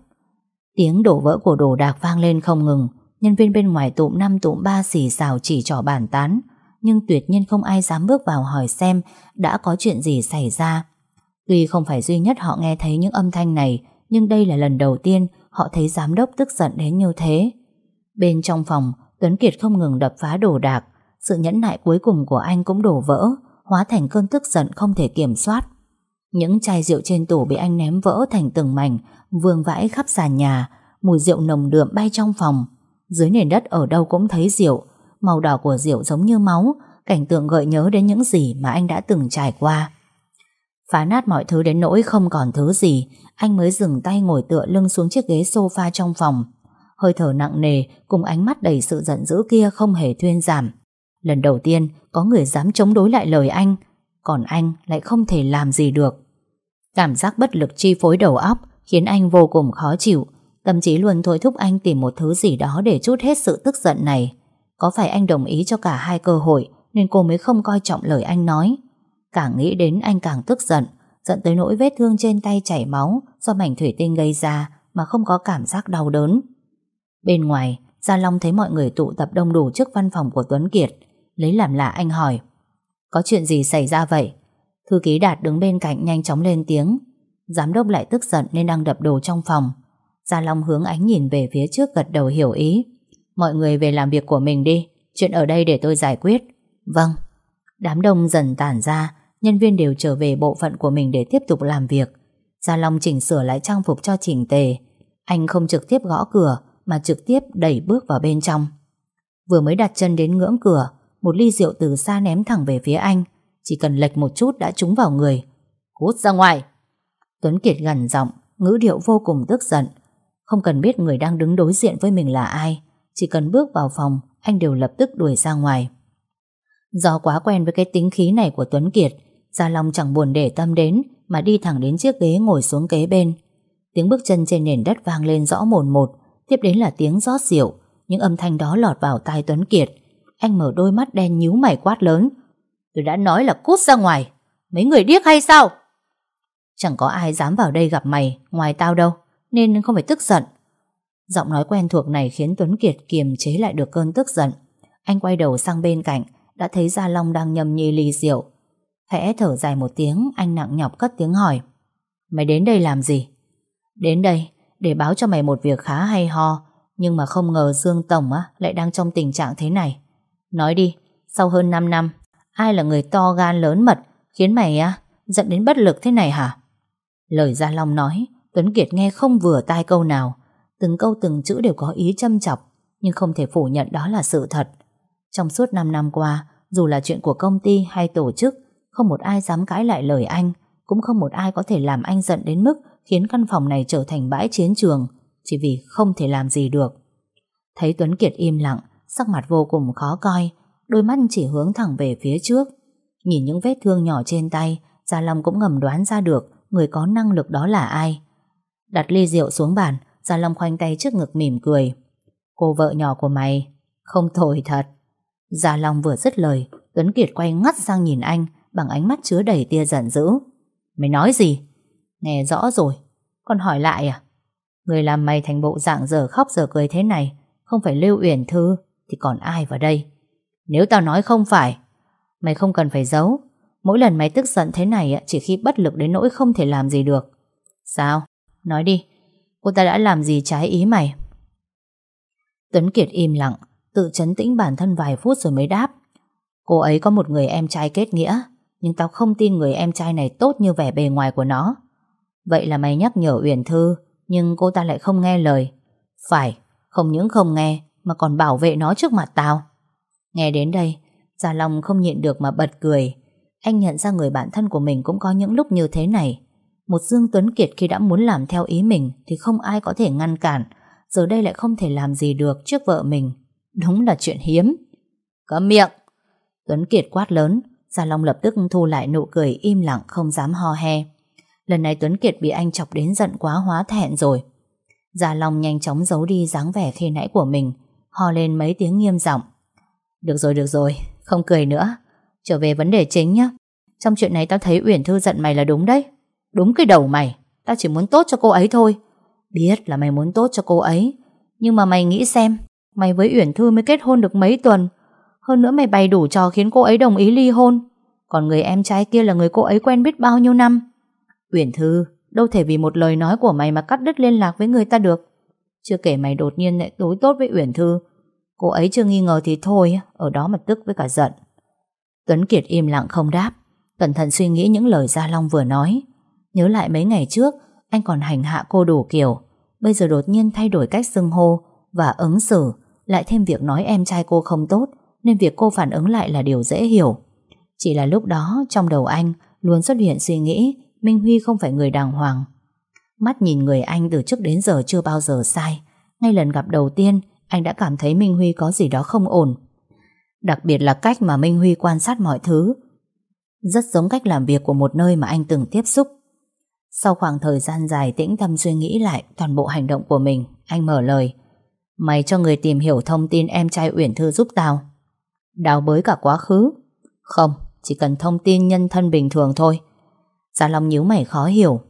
Tiếng đổ vỡ của đồ đạc vang lên không ngừng, nhân viên bên ngoài tụm năm tụm ba xì xào chỉ trỏ bàn tán, nhưng tuyệt nhiên không ai dám bước vào hỏi xem đã có chuyện gì xảy ra. Tuy không phải duy nhất họ nghe thấy những âm thanh này, nhưng đây là lần đầu tiên họ thấy giám đốc tức giận đến như thế. Bên trong phòng, Tuấn Kiệt không ngừng đập phá đồ đạc, sự nhẫn nại cuối cùng của anh cũng đổ vỡ, hóa thành cơn tức giận không thể kiểm soát. Những chai rượu trên tủ bị anh ném vỡ thành từng mảnh, vương vãi khắp sàn nhà, mùi rượu nồng đượm bay trong phòng. Dưới nền đất ở đâu cũng thấy rượu, màu đỏ của rượu giống như máu, cảnh tượng gợi nhớ đến những gì mà anh đã từng trải qua. Phá nát mọi thứ đến nỗi không còn thứ gì, anh mới dừng tay ngồi tựa lưng xuống chiếc ghế sofa trong phòng. Hơi thở nặng nề cùng ánh mắt đầy sự giận dữ kia không hề thuyên giảm. Lần đầu tiên có người dám chống đối lại lời anh, còn anh lại không thể làm gì được. Cảm giác bất lực chi phối đầu óc khiến anh vô cùng khó chịu, tâm trí luôn thôi thúc anh tìm một thứ gì đó để chút hết sự tức giận này. Có phải anh đồng ý cho cả hai cơ hội nên cô mới không coi trọng lời anh nói. Càng nghĩ đến anh càng tức giận, giận tới nỗi vết thương trên tay chảy máu do mảnh thủy tinh gây ra mà không có cảm giác đau đớn. Bên ngoài, Gia Long thấy mọi người tụ tập đông đủ trước văn phòng của Tuấn Kiệt. Lấy làm lạ anh hỏi Có chuyện gì xảy ra vậy? Thư ký Đạt đứng bên cạnh nhanh chóng lên tiếng Giám đốc lại tức giận nên đang đập đồ trong phòng Gia Long hướng ánh nhìn về phía trước gật đầu hiểu ý Mọi người về làm việc của mình đi, Chuyện ở đây để tôi giải quyết. Vâng. Đám đông dần tản ra, Nhân viên đều trở về bộ phận của mình để tiếp tục làm việc. Gia Long chỉnh sửa lại trang phục cho chỉnh tề. Anh không trực tiếp gõ cửa, Mà trực tiếp đẩy bước vào bên trong. Vừa mới đặt chân đến ngưỡng cửa, Một ly rượu từ xa ném thẳng về phía anh. Chỉ cần lệch một chút đã trúng vào người. Cút ra ngoài. Tuấn Kiệt gần giọng, Ngữ điệu vô cùng tức giận. Không cần biết người đang đứng đối diện với mình là ai. Chỉ cần bước vào phòng, Anh đều lập tức đuổi ra ngoài. Do quá quen với cái tính khí này của Tuấn Kiệt, Gia Long chẳng buồn để tâm đến Mà đi thẳng đến chiếc ghế ngồi xuống kế bên. Tiếng bước chân trên nền đất vang lên rõ mồn một, Tiếp đến là tiếng rót rượu. Những âm thanh đó lọt vào tai Tuấn Kiệt. Anh mở đôi mắt đen nhíu mày quát lớn. Tôi đã nói là cút ra ngoài. Mấy người điếc hay sao? Chẳng có ai dám vào đây gặp mày, Ngoài tao đâu, Nên không phải tức giận. Giọng nói quen thuộc này khiến Tuấn Kiệt kiềm chế lại được cơn tức giận. Anh quay đầu sang bên cạnh Đã thấy Gia Long đang nhầm nhi ly rượu. Khẽ thở dài một tiếng Anh nặng nhọc cất tiếng hỏi Mày đến đây làm gì? Đến đây để báo cho mày một việc khá hay ho Nhưng mà không ngờ Dương Tổng á, lại đang trong tình trạng thế này. Nói đi Sau hơn 5 năm Ai là người to gan lớn mật Khiến mày á, giận đến bất lực thế này hả? Lời Gia Long nói Tuấn Kiệt nghe không vừa tai câu nào. Từng câu từng chữ đều có ý châm chọc, Nhưng không thể phủ nhận đó là sự thật. Trong suốt 5 năm qua, Dù là chuyện của công ty hay tổ chức, Không một ai dám cãi lại lời anh, Cũng không một ai có thể làm anh giận đến mức Khiến căn phòng này trở thành bãi chiến trường, Chỉ vì không thể làm gì được. Thấy Tuấn Kiệt im lặng, Sắc mặt vô cùng khó coi, Đôi mắt chỉ hướng thẳng về phía trước. Nhìn những vết thương nhỏ trên tay, Gia Long cũng ngầm đoán ra được Người có năng lực đó là ai. Đặt ly rượu xuống bàn Gia Long khoanh tay trước ngực mỉm cười. Cô vợ nhỏ của mày, Không thổi thật. Gia Long vừa dứt lời, Tuấn Kiệt quay ngắt sang nhìn anh Bằng ánh mắt chứa đầy tia giận dữ. Mày nói gì? Nghe rõ rồi. Còn hỏi lại à? Người làm mày thành bộ dạng giờ khóc giờ cười thế này, Không phải Lưu Uyển Thư, Thì còn ai vào đây? Nếu tao nói không phải, Mày không cần phải giấu. Mỗi lần mày tức giận thế này Chỉ khi bất lực đến nỗi không thể làm gì được. Sao? Nói đi. Cô ta đã làm gì trái ý mày? Tuấn Kiệt im lặng Tự chấn tĩnh bản thân vài phút rồi mới đáp. Cô ấy có một người em trai kết nghĩa Nhưng tao không tin người em trai này tốt như vẻ bề ngoài của nó. Vậy là mày nhắc nhở Uyển Thư Nhưng cô ta lại không nghe lời. Phải, không những không nghe Mà còn bảo vệ nó trước mặt tao. Nghe đến đây Gia Long không nhịn được mà bật cười. Anh nhận ra người bạn thân của mình cũng có những lúc như thế này. Một Dương Tuấn Kiệt khi đã muốn làm theo ý mình Thì không ai có thể ngăn cản. Giờ đây lại không thể làm gì được trước vợ mình. Đúng là chuyện hiếm. Cấm miệng. Tuấn Kiệt quát lớn, Gia Long lập tức thu lại nụ cười im lặng không dám ho he. Lần này Tuấn Kiệt bị anh chọc đến giận quá hóa thẹn rồi. Gia Long nhanh chóng giấu đi dáng vẻ khi nãy của mình, Ho lên mấy tiếng nghiêm giọng. Được rồi được rồi, Không cười nữa. Trở về vấn đề chính nhé Trong chuyện này tao thấy Uyển Thư giận mày là đúng đấy. Đúng cái đầu mày, Tao chỉ muốn tốt cho cô ấy thôi. Biết là mày muốn tốt cho cô ấy, Nhưng mà mày nghĩ xem, Mày với Uyển Thư mới kết hôn được mấy tuần? Hơn nữa mày bày đủ trò khiến cô ấy đồng ý ly hôn. Còn người em trai kia là người cô ấy quen biết bao nhiêu năm? Uyển Thư, Đâu thể vì một lời nói của mày mà cắt đứt liên lạc với người ta được. Chưa kể mày đột nhiên lại đối tốt với Uyển Thư. Cô ấy chưa nghi ngờ thì thôi, Ở đó mà tức với cả giận. Tuấn Kiệt im lặng không đáp, Cẩn thận suy nghĩ những lời Gia Long vừa nói. Nhớ lại mấy ngày trước, Anh còn hành hạ cô đủ kiểu. Bây giờ đột nhiên thay đổi cách xưng hô Và ứng xử, Lại thêm việc nói em trai cô không tốt, Nên việc cô phản ứng lại là điều dễ hiểu. Chỉ là lúc đó, trong đầu anh Luôn xuất hiện suy nghĩ Minh Huy không phải người đàng hoàng. Mắt nhìn người anh từ trước đến giờ chưa bao giờ sai. Ngay lần gặp đầu tiên, Anh đã cảm thấy Minh Huy có gì đó không ổn. Đặc biệt là cách mà Minh Huy quan sát mọi thứ. Rất giống cách làm việc của một nơi mà anh từng tiếp xúc. Sau khoảng thời gian dài tĩnh tâm suy nghĩ lại toàn bộ hành động của mình Anh mở lời. Mày cho người tìm hiểu thông tin em trai Uyển Thư giúp tao. Đào bới cả quá khứ. Không, chỉ cần thông tin nhân thân bình thường thôi. Gia Long nhíu mày khó hiểu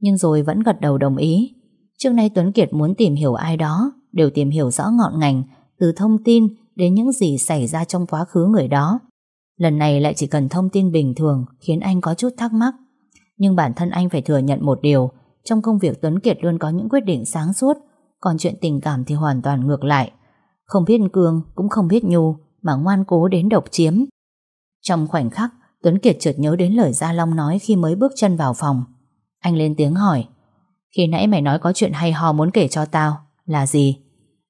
Nhưng rồi vẫn gật đầu đồng ý. Trước nay Tuấn Kiệt muốn tìm hiểu ai đó Đều tìm hiểu rõ ngọn ngành Từ thông tin đến những gì xảy ra trong quá khứ người đó. Lần này lại chỉ cần thông tin bình thường Khiến anh có chút thắc mắc. Nhưng bản thân anh phải thừa nhận một điều Trong công việc Tuấn Kiệt luôn có những quyết định sáng suốt Còn chuyện tình cảm thì hoàn toàn ngược lại Không biết Cương cũng không biết Nhu Mà ngoan cố đến độc chiếm Trong khoảnh khắc Tuấn Kiệt chợt nhớ đến lời Gia Long nói khi mới bước chân vào phòng. Anh lên tiếng hỏi. Khi nãy mày nói có chuyện hay ho muốn kể cho tao. Là gì?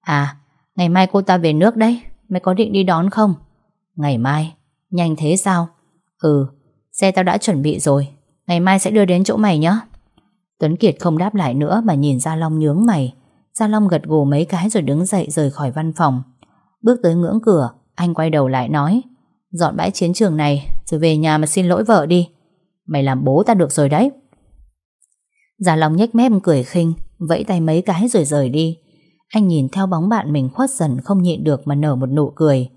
À, ngày mai cô ta về nước đấy. Mày có định đi đón không? Ngày mai? Nhanh thế sao? Ừ, xe tao đã chuẩn bị rồi. Ngày mai sẽ đưa đến chỗ mày nhé. Tuấn Kiệt không đáp lại nữa mà nhìn Gia Long nhướng mày. Gia Long gật gù mấy cái rồi đứng dậy rời khỏi văn phòng. Bước tới ngưỡng cửa, anh quay đầu lại nói. Dọn bãi chiến trường này Rồi về nhà mà xin lỗi vợ đi Mày làm bố ta được rồi đấy Gia Long nhếch mép cười khinh Vẫy tay mấy cái rồi rời đi Anh nhìn theo bóng bạn mình khuất dần Không nhịn được mà nở một nụ cười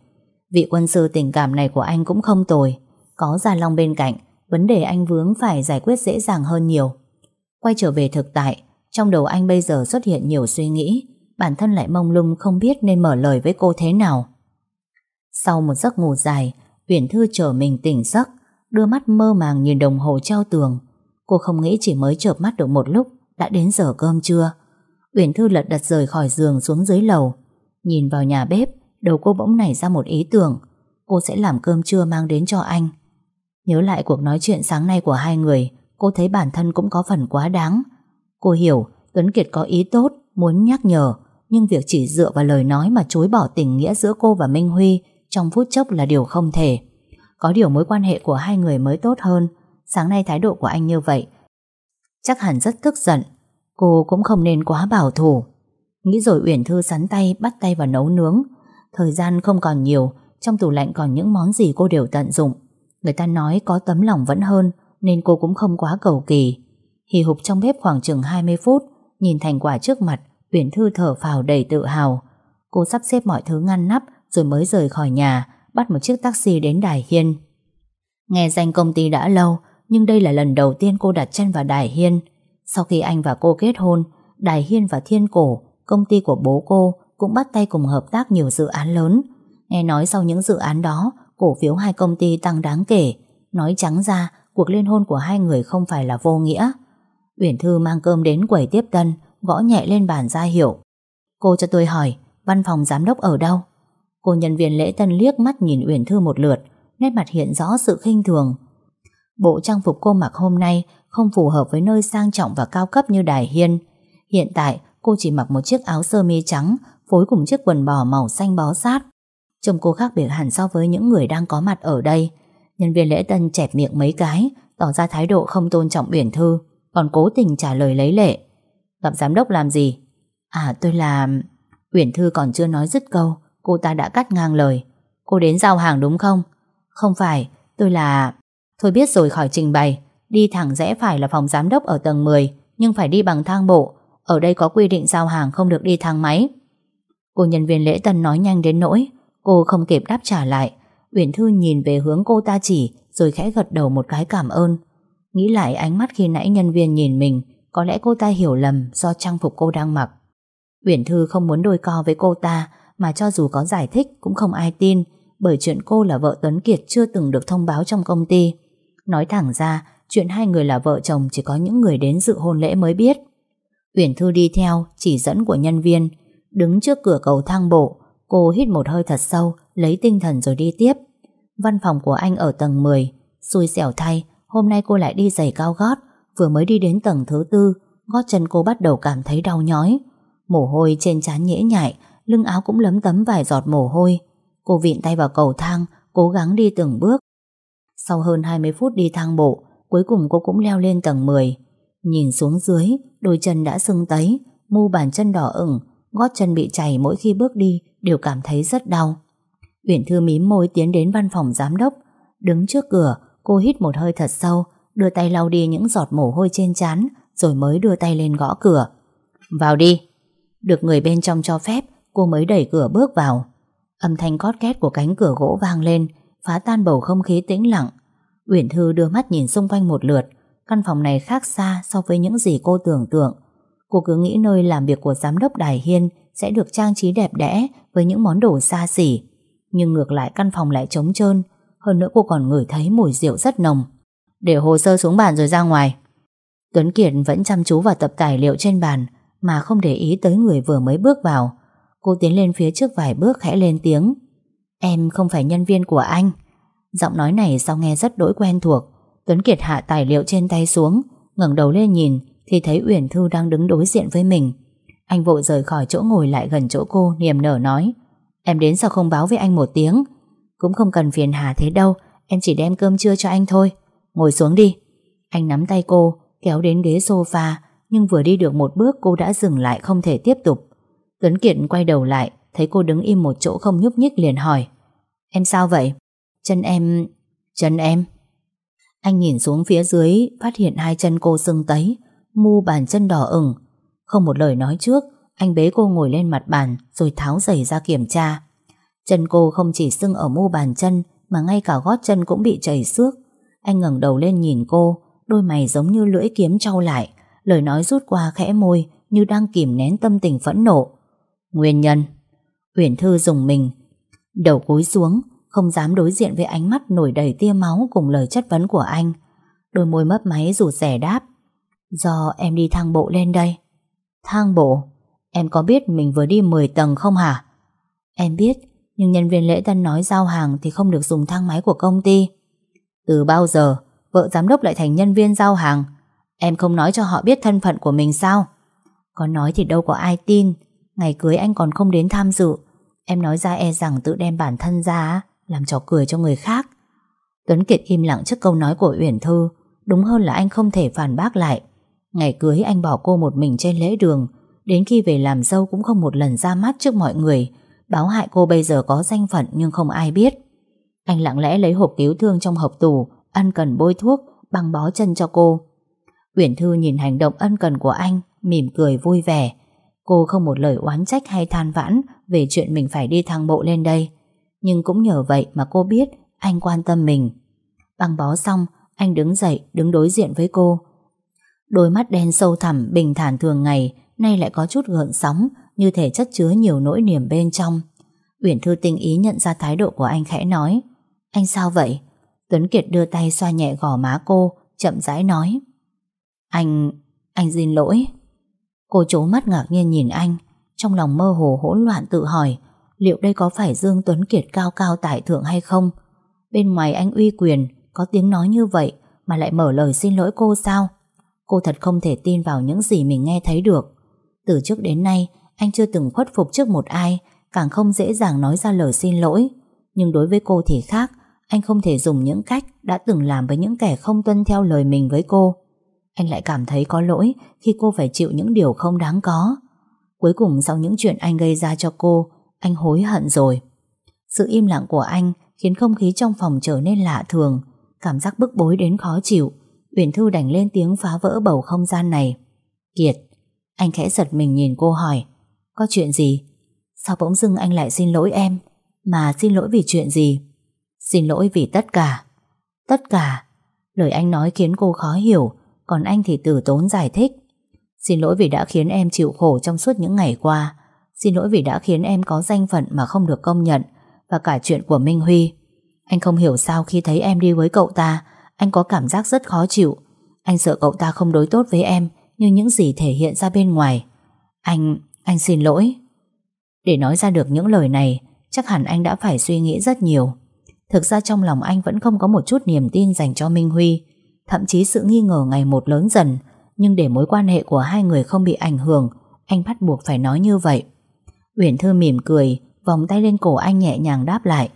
Vị quân sư tình cảm này của anh cũng không tồi Có Gia Long bên cạnh Vấn đề anh vướng phải giải quyết dễ dàng hơn nhiều. Quay trở về thực tại, Trong đầu anh bây giờ xuất hiện nhiều suy nghĩ, Bản thân lại mông lung không biết nên mở lời với cô thế nào. Sau một giấc ngủ dài, Uyển Thư trở mình tỉnh giấc, Đưa mắt mơ màng nhìn đồng hồ treo tường. Cô không nghĩ chỉ mới chợp mắt được một lúc, Đã đến giờ cơm trưa. Uyển Thư lật đật rời khỏi giường xuống dưới lầu. Nhìn vào nhà bếp, Đầu cô bỗng nảy ra một ý tưởng. Cô sẽ làm cơm trưa mang đến cho anh. Nhớ lại cuộc nói chuyện sáng nay của hai người, Cô thấy bản thân cũng có phần quá đáng Cô hiểu Tuấn Kiệt có ý tốt, Muốn nhắc nhở, Nhưng việc chỉ dựa vào lời nói mà chối bỏ tình nghĩa giữa cô và Minh Huy trong phút chốc là điều không thể. Có điều mối quan hệ của hai người mới tốt hơn. Sáng nay thái độ của anh như vậy. Chắc hẳn rất tức giận. Cô cũng không nên quá bảo thủ. Nghĩ rồi Uyển Thư sắn tay, bắt tay vào nấu nướng. Thời gian không còn nhiều. Trong tủ lạnh còn những món gì cô đều tận dụng. Người ta nói có tấm lòng vẫn hơn, nên cô cũng không quá cầu kỳ. Hì hục trong bếp khoảng chừng 20 phút, Nhìn thành quả trước mặt, Uyển Thư thở phào đầy tự hào. Cô sắp xếp mọi thứ ngăn nắp Rồi mới rời khỏi nhà, Bắt một chiếc taxi đến Đài Hiên. Nghe danh công ty đã lâu, Nhưng đây là lần đầu tiên cô đặt chân vào Đài Hiên. Sau khi anh và cô kết hôn, Đài Hiên và Thiên Cổ, Công ty của bố cô, Cũng bắt tay cùng hợp tác nhiều dự án lớn. Nghe nói sau những dự án đó Cổ phiếu hai công ty tăng đáng kể. Nói trắng ra, Cuộc liên hôn của hai người không phải là vô nghĩa. Uyển Thư mang cơm đến quầy tiếp tân, Gõ nhẹ lên bàn ra hiệu. Cô cho tôi hỏi, Văn phòng giám đốc ở đâu? Cô nhân viên lễ tân liếc mắt nhìn Uyển Thư một lượt, Nét mặt hiện rõ sự khinh thường. Bộ trang phục cô mặc hôm nay Không phù hợp với nơi sang trọng và cao cấp như Đài Hiên. Hiện tại, cô chỉ mặc một chiếc áo sơ mi trắng, Phối cùng chiếc quần bò màu xanh bó sát. Trông cô khác biệt hẳn so với những người đang có mặt ở đây. Nhân viên lễ tân chẹp miệng mấy cái, Tỏ ra thái độ không tôn trọng biển Thư, Còn cố tình trả lời lấy lệ. Gặp giám đốc làm gì? À tôi làm Uyển Thư còn chưa nói dứt câu, Cô ta đã cắt ngang lời. Cô đến giao hàng đúng không? Không phải, tôi là Thôi biết rồi khỏi trình bày. Đi thẳng rẽ phải là phòng giám đốc ở tầng 10 Nhưng phải đi bằng thang bộ. Ở đây có quy định giao hàng không được đi thang máy. Cô nhân viên lễ tân nói nhanh đến nỗi Cô không kịp đáp trả lại, Uyển Thư nhìn về hướng cô ta chỉ, Rồi khẽ gật đầu một cái cảm ơn. Nghĩ lại ánh mắt khi nãy nhân viên nhìn mình, Có lẽ cô ta hiểu lầm Do trang phục cô đang mặc. Uyển Thư không muốn đôi co với cô ta, Mà cho dù có giải thích cũng không ai tin, Bởi chuyện cô là vợ Tuấn Kiệt Chưa từng được thông báo trong công ty. Nói thẳng ra, Chuyện hai người là vợ chồng Chỉ có những người đến dự hôn lễ mới biết. Uyển Thư đi theo chỉ dẫn của nhân viên, Đứng trước cửa cầu thang bộ Cô hít một hơi thật sâu, Lấy tinh thần rồi đi tiếp. Văn phòng của anh ở tầng 10 Xui xẻo thay, Hôm nay cô lại đi giày cao gót, Vừa mới đi đến tầng thứ tư, Gót chân cô bắt đầu cảm thấy đau nhói. Mồ hôi trên trán nhễ nhại, Lưng áo cũng lấm tấm vài giọt mồ hôi. Cô vịn tay vào cầu thang, Cố gắng đi từng bước. Sau hơn 20 phút đi thang bộ, Cuối cùng cô cũng leo lên tầng 10 Nhìn xuống dưới, Đôi chân đã sưng tấy, Mu bàn chân đỏ ửng Gót chân bị chảy mỗi khi bước đi, Đều cảm thấy rất đau. Uyển Thư mím môi tiến đến văn phòng giám đốc. Đứng trước cửa, Cô hít một hơi thật sâu, Đưa tay lau đi những giọt mồ hôi trên trán, Rồi mới đưa tay lên gõ cửa. Vào đi. Được người bên trong cho phép, Cô mới đẩy cửa bước vào. Âm thanh cót két của cánh cửa gỗ vang lên, Phá tan bầu không khí tĩnh lặng. Uyển Thư đưa mắt nhìn xung quanh một lượt. Căn phòng này khác xa so với những gì cô tưởng tượng. Cô cứ nghĩ nơi làm việc của giám đốc Đài Hiên sẽ được trang trí đẹp đẽ với những món đồ xa xỉ. Nhưng ngược lại căn phòng lại trống trơn, hơn nữa cô còn ngửi thấy mùi rượu rất nồng. Để hồ sơ xuống bàn rồi ra ngoài. Tuấn Kiệt vẫn chăm chú vào tập tài liệu trên bàn mà không để ý tới người vừa mới bước vào. Cô tiến lên phía trước vài bước khẽ lên tiếng. Em không phải nhân viên của anh. Giọng nói này sao nghe rất đỗi quen thuộc. Tuấn Kiệt hạ tài liệu trên tay xuống, ngẩng đầu lên nhìn thì thấy Uyển Thư đang đứng đối diện với mình. Anh vội rời khỏi chỗ ngồi lại gần chỗ cô, niềm nở nói, Em đến sao không báo với anh một tiếng? Cũng không cần phiền hà thế đâu, Em chỉ đem cơm trưa cho anh thôi. Ngồi xuống đi. Anh nắm tay cô, kéo đến ghế sofa, Nhưng vừa đi được một bước cô đã dừng lại không thể tiếp tục. Tuấn Kiệt quay đầu lại, Thấy cô đứng im một chỗ không nhúc nhích liền hỏi, Em sao vậy? Chân em Chân em? Anh nhìn xuống phía dưới, Phát hiện hai chân cô sưng tấy. Mu bàn chân đỏ ửng. Không một lời nói trước, Anh bế cô ngồi lên mặt bàn Rồi tháo giày ra kiểm tra. Chân cô không chỉ sưng ở mu bàn chân Mà ngay cả gót chân cũng bị chảy xước. Anh ngẩng đầu lên nhìn cô, Đôi mày giống như lưỡi kiếm trao lại, Lời nói rút qua khẽ môi Như đang kìm nén tâm tình phẫn nộ. Nguyên nhân? Uyển Thư dùng mình. Đầu cúi xuống, Không dám đối diện với ánh mắt nổi đầy tia máu Cùng lời chất vấn của anh. Đôi môi mấp máy rụt rẻ đáp. Do em đi thang bộ lên đây. Thang bộ? Em có biết mình vừa đi 10 tầng không hả? Em biết, Nhưng nhân viên lễ tân nói giao hàng Thì không được dùng thang máy của công ty. Từ bao giờ, Vợ giám đốc lại thành nhân viên giao hàng? Em không nói cho họ biết thân phận của mình sao? Có nói thì đâu có ai tin. Ngày cưới anh còn không đến tham dự. Em nói ra e rằng tự đem bản thân ra, Làm trò cười cho người khác. Tuấn Kiệt im lặng trước câu nói của Uyển Thư. Đúng hơn là anh không thể phản bác lại. Ngày cưới anh bỏ cô một mình trên lễ đường Đến khi về làm dâu cũng không một lần ra mắt trước mọi người Báo hại cô bây giờ có danh phận nhưng không ai biết Anh lặng lẽ lấy hộp cứu thương trong hộp tủ Ân cần bôi thuốc Băng bó chân cho cô Uyển Thư nhìn hành động ân cần của anh mỉm cười vui vẻ. Cô không một lời oán trách hay than vãn về chuyện mình phải đi thang bộ lên đây. Nhưng cũng nhờ vậy mà cô biết anh quan tâm mình. Băng bó xong, anh đứng dậy, đứng đối diện với cô. Đôi mắt đen sâu thẳm, bình thản thường ngày, nay lại có chút gợn sóng, như thể chất chứa nhiều nỗi niềm bên trong. Uyển Thư tinh ý nhận ra thái độ của anh khẽ nói. Anh sao vậy? Tuấn Kiệt đưa tay xoa nhẹ gò má cô, chậm rãi nói. Anh... anh xin lỗi. Cô chố mắt ngạc nhiên nhìn anh, trong lòng mơ hồ hỗn loạn tự hỏi liệu đây có phải Dương Tuấn Kiệt cao cao tại thượng hay không? Bên ngoài anh uy quyền, có tiếng nói như vậy mà lại mở lời xin lỗi cô sao? Cô thật không thể tin vào những gì mình nghe thấy được. Từ trước đến nay, anh chưa từng khuất phục trước một ai, càng không dễ dàng nói ra lời xin lỗi. Nhưng đối với cô thì khác, anh không thể dùng những cách đã từng làm với những kẻ không tuân theo lời mình với cô. Anh lại cảm thấy có lỗi khi cô phải chịu những điều không đáng có. Cuối cùng sau những chuyện anh gây ra cho cô, anh hối hận rồi. Sự im lặng của anh khiến không khí trong phòng trở nên lạ thường, cảm giác bức bối đến khó chịu. Uyển Thư đành lên tiếng phá vỡ bầu không gian này. Kiệt, anh khẽ giật mình nhìn cô hỏi, có chuyện gì? Sao bỗng dưng anh lại xin lỗi em? Mà xin lỗi vì chuyện gì? Xin lỗi vì tất cả. Tất cả. Lời anh nói khiến cô khó hiểu, còn anh thì từ tốn giải thích. Xin lỗi vì đã khiến em chịu khổ trong suốt những ngày qua. Xin lỗi vì đã khiến em có danh phận mà không được công nhận. Và cả chuyện của Minh Huy. Anh không hiểu sao khi thấy em đi với cậu ta, anh có cảm giác rất khó chịu. Anh sợ cậu ta không đối tốt với em như những gì thể hiện ra bên ngoài. Anh, anh xin lỗi. Để nói ra được những lời này, chắc hẳn anh đã phải suy nghĩ rất nhiều. Thực ra trong lòng anh vẫn không có một chút niềm tin dành cho Minh Huy. Thậm chí sự nghi ngờ ngày một lớn dần. Nhưng để mối quan hệ của hai người không bị ảnh hưởng, anh bắt buộc phải nói như vậy. Uyển Thư mỉm cười, vòng tay lên cổ anh nhẹ nhàng đáp lại.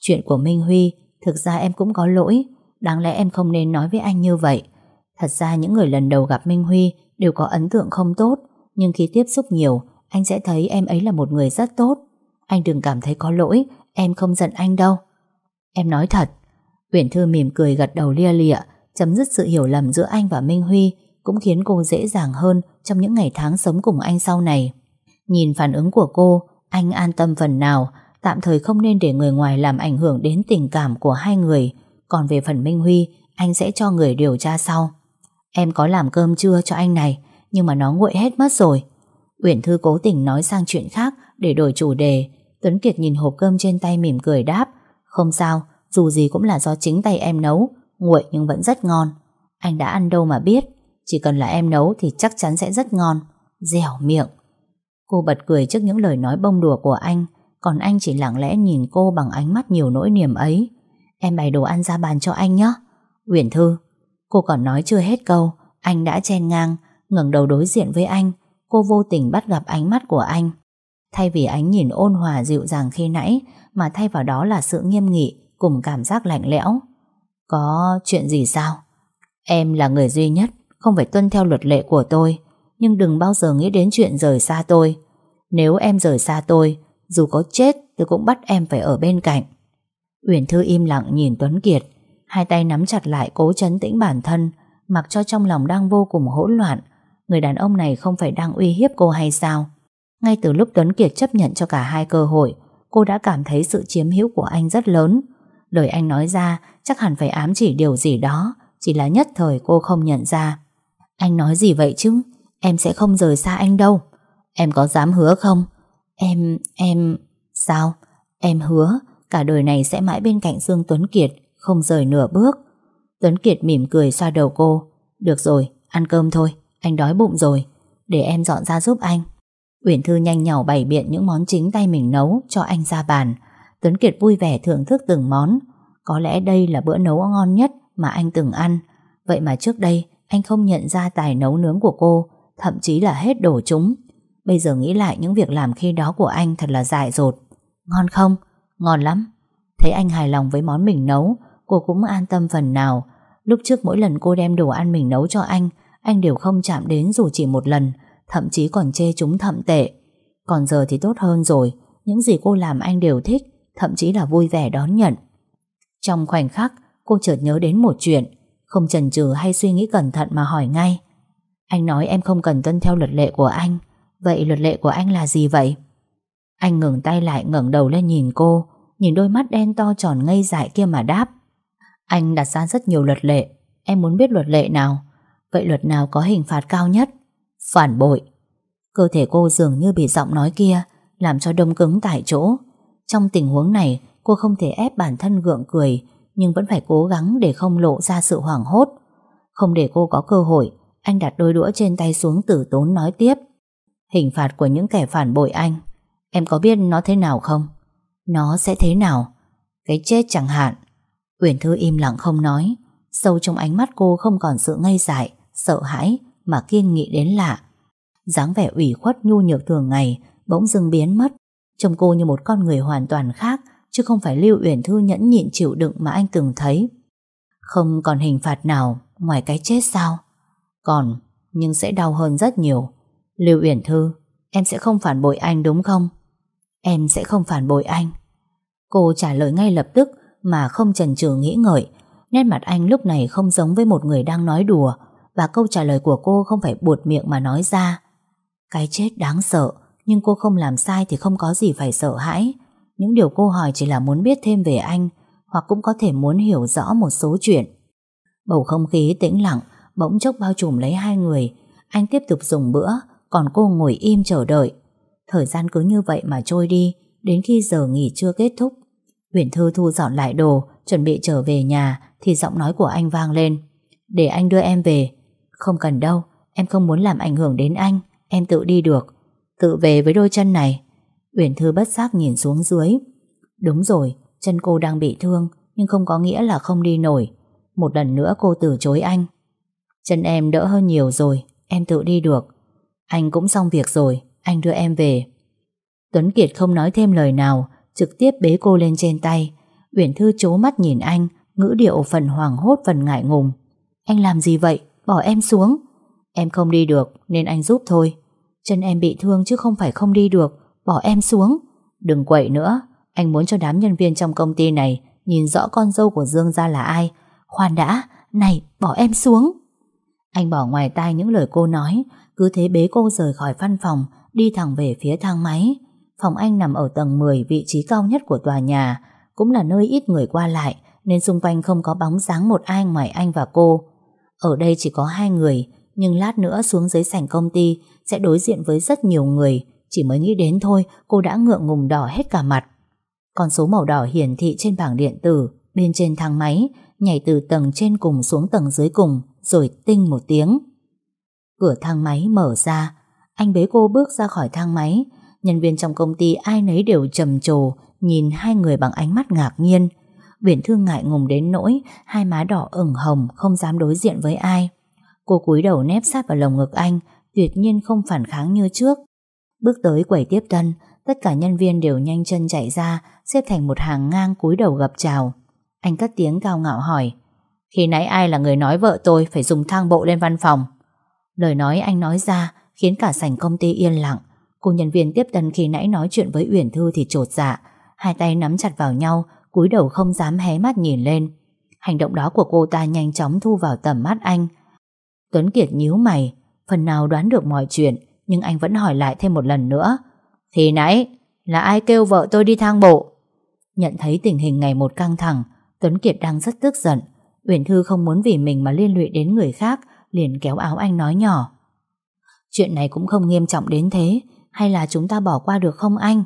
Chuyện của Minh Huy, thực ra em cũng có lỗi. Đáng lẽ em không nên nói với anh như vậy. Thật ra những người lần đầu gặp Minh Huy đều có ấn tượng không tốt, nhưng khi tiếp xúc nhiều, anh sẽ thấy em ấy là một người rất tốt. Anh đừng cảm thấy có lỗi, em không giận anh đâu. Em nói thật. Uyển Thư mỉm cười gật đầu lia lịa, chấm dứt sự hiểu lầm giữa anh và Minh Huy, cũng khiến cô dễ dàng hơn trong những ngày tháng sống cùng anh sau này. Nhìn phản ứng của cô, anh an tâm phần nào, tạm thời không nên để người ngoài làm ảnh hưởng đến tình cảm của hai người. Còn về phần Minh Huy, anh sẽ cho người điều tra sau. Em có làm cơm trưa cho anh này, nhưng mà nó nguội hết mất rồi. Uyển Thư cố tình nói sang chuyện khác để đổi chủ đề. Tuấn Kiệt nhìn hộp cơm trên tay mỉm cười đáp. Không sao, dù gì cũng là do chính tay em nấu, nguội nhưng vẫn rất ngon. Anh đã ăn đâu mà biết, chỉ cần là em nấu thì chắc chắn sẽ rất ngon. Dẻo miệng. Cô bật cười trước những lời nói bông đùa của anh, còn anh chỉ lặng lẽ nhìn cô bằng ánh mắt nhiều nỗi niềm ấy. Em bày đồ ăn ra bàn cho anh nhé. Uyển Thư, cô còn nói chưa hết câu, anh đã chen ngang, ngẩng đầu đối diện với anh, cô vô tình bắt gặp ánh mắt của anh. Thay vì ánh nhìn ôn hòa dịu dàng khi nãy, mà thay vào đó là sự nghiêm nghị cùng cảm giác lạnh lẽo. Có chuyện gì sao? Em là người duy nhất, không phải tuân theo luật lệ của tôi, nhưng đừng bao giờ nghĩ đến chuyện rời xa tôi. Nếu em rời xa tôi, dù có chết tôi cũng bắt em phải ở bên cạnh. Uyển Thư im lặng nhìn Tuấn Kiệt, hai tay nắm chặt lại cố chấn tĩnh bản thân, mặc cho trong lòng đang vô cùng hỗn loạn. Người đàn ông này không phải đang uy hiếp cô hay sao? Ngay từ lúc Tuấn Kiệt chấp nhận cho cả hai cơ hội, cô đã cảm thấy sự chiếm hữu của anh rất lớn. Lời anh nói ra chắc hẳn phải ám chỉ điều gì đó, chỉ là nhất thời cô không nhận ra. Anh nói gì vậy chứ? Em sẽ không rời xa anh đâu. Em có dám hứa không? Em, em... Sao? Em hứa cả đời này sẽ mãi bên cạnh Dương Tuấn Kiệt, không rời nửa bước. Tuấn Kiệt mỉm cười xoa đầu cô. Được rồi, ăn cơm thôi, anh đói bụng rồi. Để em dọn ra giúp anh. Uyển Thư nhanh nhảu bày biện những món chính tay mình nấu cho anh ra bàn. Tuấn Kiệt vui vẻ thưởng thức từng món. Có lẽ đây là bữa nấu ngon nhất mà anh từng ăn. Vậy mà trước đây anh không nhận ra tài nấu nướng của cô, thậm chí là hết đổ chúng. Bây giờ nghĩ lại những việc làm khi đó của anh thật là dại dột. Ngon không? Ngon lắm. Thấy anh hài lòng với món mình nấu, cô cũng an tâm phần nào. Lúc trước mỗi lần cô đem đồ ăn mình nấu cho anh, anh đều không chạm đến dù chỉ một lần, thậm chí còn chê chúng thậm tệ. Còn giờ thì tốt hơn rồi, những gì cô làm anh đều thích, thậm chí là vui vẻ đón nhận. Trong khoảnh khắc, cô chợt nhớ đến một chuyện, không chần chừ hay suy nghĩ cẩn thận mà hỏi ngay. Anh nói em không cần tuân theo luật lệ của anh Vậy luật lệ của anh là gì vậy? Anh ngừng tay lại ngẩng đầu lên nhìn cô Nhìn đôi mắt đen to tròn ngây dại kia mà đáp. Anh đặt ra rất nhiều luật lệ. Em muốn biết luật lệ nào? Vậy luật nào có hình phạt cao nhất? Phản bội. Cơ thể cô dường như bị giọng nói kia Làm cho đông cứng tại chỗ. Trong tình huống này, Cô không thể ép bản thân gượng cười, Nhưng vẫn phải cố gắng để không lộ ra sự hoảng hốt. Không để cô có cơ hội, Anh đặt đôi đũa trên tay xuống tử tốn nói tiếp. Hình phạt của những kẻ phản bội anh, Em có biết nó thế nào không? Nó sẽ thế nào? Cái chết chẳng hạn. Uyển Thư im lặng không nói. Sâu trong ánh mắt cô không còn sự ngây dại, Sợ hãi mà kiên nghị đến lạ. Dáng vẻ ủy khuất nhu nhược thường ngày Bỗng dưng biến mất. Trông cô như một con người hoàn toàn khác, Chứ không phải Lưu Uyển Thư nhẫn nhịn chịu đựng Mà anh từng thấy. Không còn hình phạt nào ngoài cái chết sao? Còn, Nhưng sẽ đau hơn rất nhiều. Lưu Uyển Thư, Em sẽ không phản bội anh đúng không? Em sẽ không phản bội anh. Cô trả lời ngay lập tức Mà không chần chừ nghĩ ngợi. Nét mặt anh lúc này không giống với một người đang nói đùa Và câu trả lời của cô không phải buột miệng mà nói ra. Cái chết đáng sợ, Nhưng cô không làm sai thì không có gì phải sợ hãi. Những điều cô hỏi chỉ là muốn biết thêm về anh Hoặc cũng có thể muốn hiểu rõ một số chuyện. Bầu không khí tĩnh lặng, Bỗng chốc bao trùm lấy hai người. Anh tiếp tục dùng bữa, Còn cô ngồi im chờ đợi. Thời gian cứ như vậy mà trôi đi Đến khi giờ nghỉ chưa kết thúc. Huyền Thư thu dọn lại đồ Chuẩn bị trở về nhà Thì giọng nói của anh vang lên. Để anh đưa em về. Không cần đâu, em không muốn làm ảnh hưởng đến anh Em tự đi được. Tự về với đôi chân này. Huyền Thư bất giác nhìn xuống dưới. Đúng rồi, chân cô đang bị thương Nhưng không có nghĩa là không đi nổi. Một lần nữa cô từ chối anh. Chân em đỡ hơn nhiều rồi Em tự đi được. Anh cũng xong việc rồi. Anh đưa em về. Tuấn Kiệt không nói thêm lời nào, Trực tiếp bế cô lên trên tay. Uyển Thư chố mắt nhìn anh, Ngữ điệu phần hoàng hốt phần ngại ngùng. Anh làm gì vậy? Bỏ em xuống. Em không đi được, nên anh giúp thôi. Chân em bị thương chứ không phải không đi được, Bỏ em xuống. Đừng quậy nữa, Anh muốn cho đám nhân viên trong công ty này Nhìn rõ con dâu của Dương ra là ai. Khoan đã, Này, bỏ em xuống. Anh bỏ ngoài tai những lời cô nói, Cứ thế bế cô rời khỏi văn phòng Đi thẳng về phía thang máy. Phòng anh nằm ở tầng 10 vị trí cao nhất của tòa nhà, Cũng là nơi ít người qua lại, Nên xung quanh không có bóng dáng một ai ngoài anh và cô. Ở đây chỉ có hai người, Nhưng lát nữa xuống dưới sảnh công ty Sẽ đối diện với rất nhiều người. Chỉ mới nghĩ đến thôi, Cô đã ngượng ngùng đỏ hết cả mặt. Con số màu đỏ hiển thị trên bảng điện tử, Bên trên thang máy, Nhảy từ tầng trên cùng xuống tầng dưới cùng, Rồi tinh một tiếng. Cửa thang máy mở ra anh bế cô bước ra khỏi thang máy. Nhân viên trong công ty ai nấy đều trầm trồ, Nhìn hai người bằng ánh mắt ngạc nhiên. Biển thương ngại ngùng đến nỗi Hai má đỏ ửng hồng, Không dám đối diện với ai. Cô cúi đầu nép sát vào lồng ngực anh, Tuyệt nhiên không phản kháng như trước. Bước tới quầy tiếp tân, Tất cả nhân viên đều nhanh chân chạy ra, Xếp thành một hàng ngang cúi đầu gặp chào. Anh cất tiếng cao ngạo hỏi, Khi nãy ai là người nói vợ tôi Phải dùng thang bộ lên văn phòng? Lời nói anh nói ra Khiến cả sảnh công ty yên lặng Cô nhân viên tiếp tân khi nãy nói chuyện với Uyển Thư thì trột dạ, hai tay nắm chặt vào nhau, cúi đầu không dám hé mắt nhìn lên. Hành động đó của cô ta nhanh chóng thu vào tầm mắt anh. Tuấn Kiệt nhíu mày, phần nào đoán được mọi chuyện, nhưng anh vẫn hỏi lại thêm một lần nữa. Thì nãy, là ai kêu vợ tôi đi thang bộ? Nhận thấy tình hình ngày một căng thẳng, Tuấn Kiệt đang rất tức giận. Uyển Thư không muốn vì mình mà liên lụy đến người khác, liền kéo áo anh nói nhỏ. Chuyện này cũng không nghiêm trọng đến thế, hay là chúng ta bỏ qua được không anh?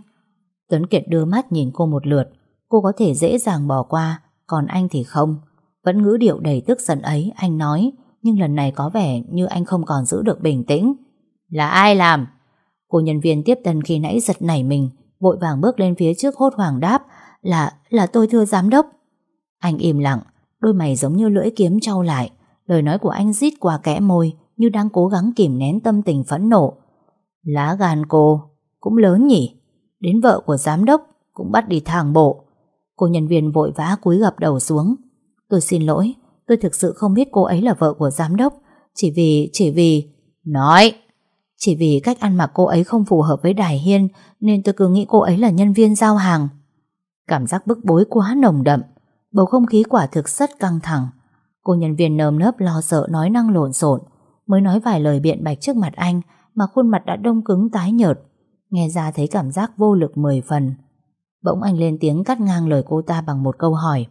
Tuấn Kiệt đưa mắt nhìn cô một lượt. Cô có thể dễ dàng bỏ qua Còn anh thì không. Vẫn ngữ điệu đầy tức giận ấy anh nói. Nhưng lần này có vẻ như anh không còn giữ được bình tĩnh. Là ai làm? Cô nhân viên tiếp tân khi nãy giật nảy mình Vội vàng bước lên phía trước hốt hoảng đáp Là, là tôi thưa giám đốc. Anh im lặng Đôi mày giống như lưỡi kiếm trao lại. Lời nói của anh rít qua kẽ môi như đang cố gắng kìm nén tâm tình phẫn nộ Lá gan cô cũng lớn nhỉ. Đến vợ của giám đốc cũng bắt đi thang bộ. Cô nhân viên vội vã cúi gập đầu xuống. Tôi xin lỗi, tôi thực sự không biết cô ấy là vợ của giám đốc. Chỉ vì, chỉ vì... Nói! Chỉ vì cách ăn mặc cô ấy không phù hợp với Đài Hiên nên tôi cứ nghĩ cô ấy là nhân viên giao hàng. Cảm giác bức bối quá nồng đậm. Bầu không khí quả thực rất căng thẳng. Cô nhân viên nơm nớp lo sợ nói năng lộn xộn Mới nói vài lời biện bạch trước mặt anh, mà khuôn mặt đã đông cứng tái nhợt. Nghe ra thấy cảm giác vô lực mười phần. Bỗng anh lên tiếng cắt ngang lời cô ta bằng một câu hỏi.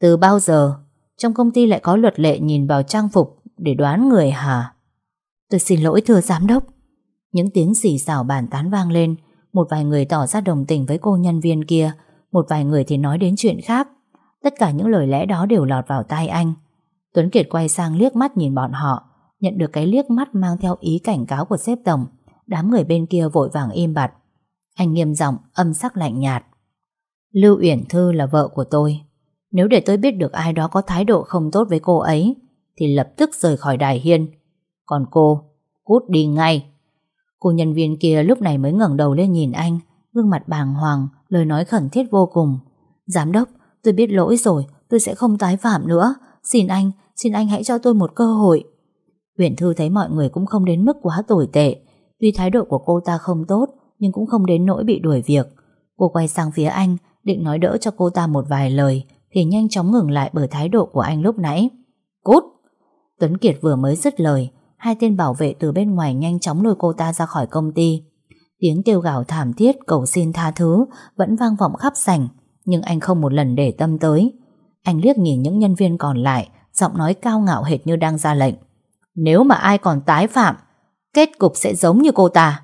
Từ bao giờ trong công ty lại có luật lệ nhìn vào trang phục để đoán người hả? Tôi xin lỗi, thưa giám đốc. Những tiếng xì xào bàn tán vang lên. Một vài người tỏ ra đồng tình với cô nhân viên kia. Một vài người thì nói đến chuyện khác. Tất cả những lời lẽ đó đều lọt vào tai anh. Tuấn Kiệt quay sang liếc mắt nhìn bọn họ. Nhận được cái liếc mắt mang theo ý cảnh cáo của sếp tổng. Đám người bên kia vội vàng im bặt. Anh nghiêm giọng âm sắc lạnh nhạt. Lưu Uyển Thư là vợ của tôi. Nếu để tôi biết được ai đó có thái độ không tốt với cô ấy, thì lập tức rời khỏi đài hiên. Còn cô, cút đi ngay. Cô nhân viên kia lúc này mới ngẩng đầu lên nhìn anh, gương mặt bàng hoàng, lời nói khẩn thiết vô cùng. Giám đốc, tôi biết lỗi rồi, tôi sẽ không tái phạm nữa. Xin anh, xin anh hãy cho tôi một cơ hội. Huyện Thư thấy mọi người cũng không đến mức quá tồi tệ. Tuy thái độ của cô ta không tốt, nhưng cũng không đến nỗi bị đuổi việc. Cô quay sang phía anh, định nói đỡ cho cô ta một vài lời, thì nhanh chóng ngừng lại bởi thái độ của anh lúc nãy. Cút! Tuấn Kiệt vừa mới dứt lời, hai tên bảo vệ từ bên ngoài nhanh chóng lôi cô ta ra khỏi công ty. Tiếng kêu gào thảm thiết cầu xin tha thứ vẫn vang vọng khắp sảnh, nhưng anh không một lần để tâm tới. Anh liếc nhìn những nhân viên còn lại, giọng nói cao ngạo hệt như đang ra lệnh. Nếu mà ai còn tái phạm, kết cục sẽ giống như cô ta.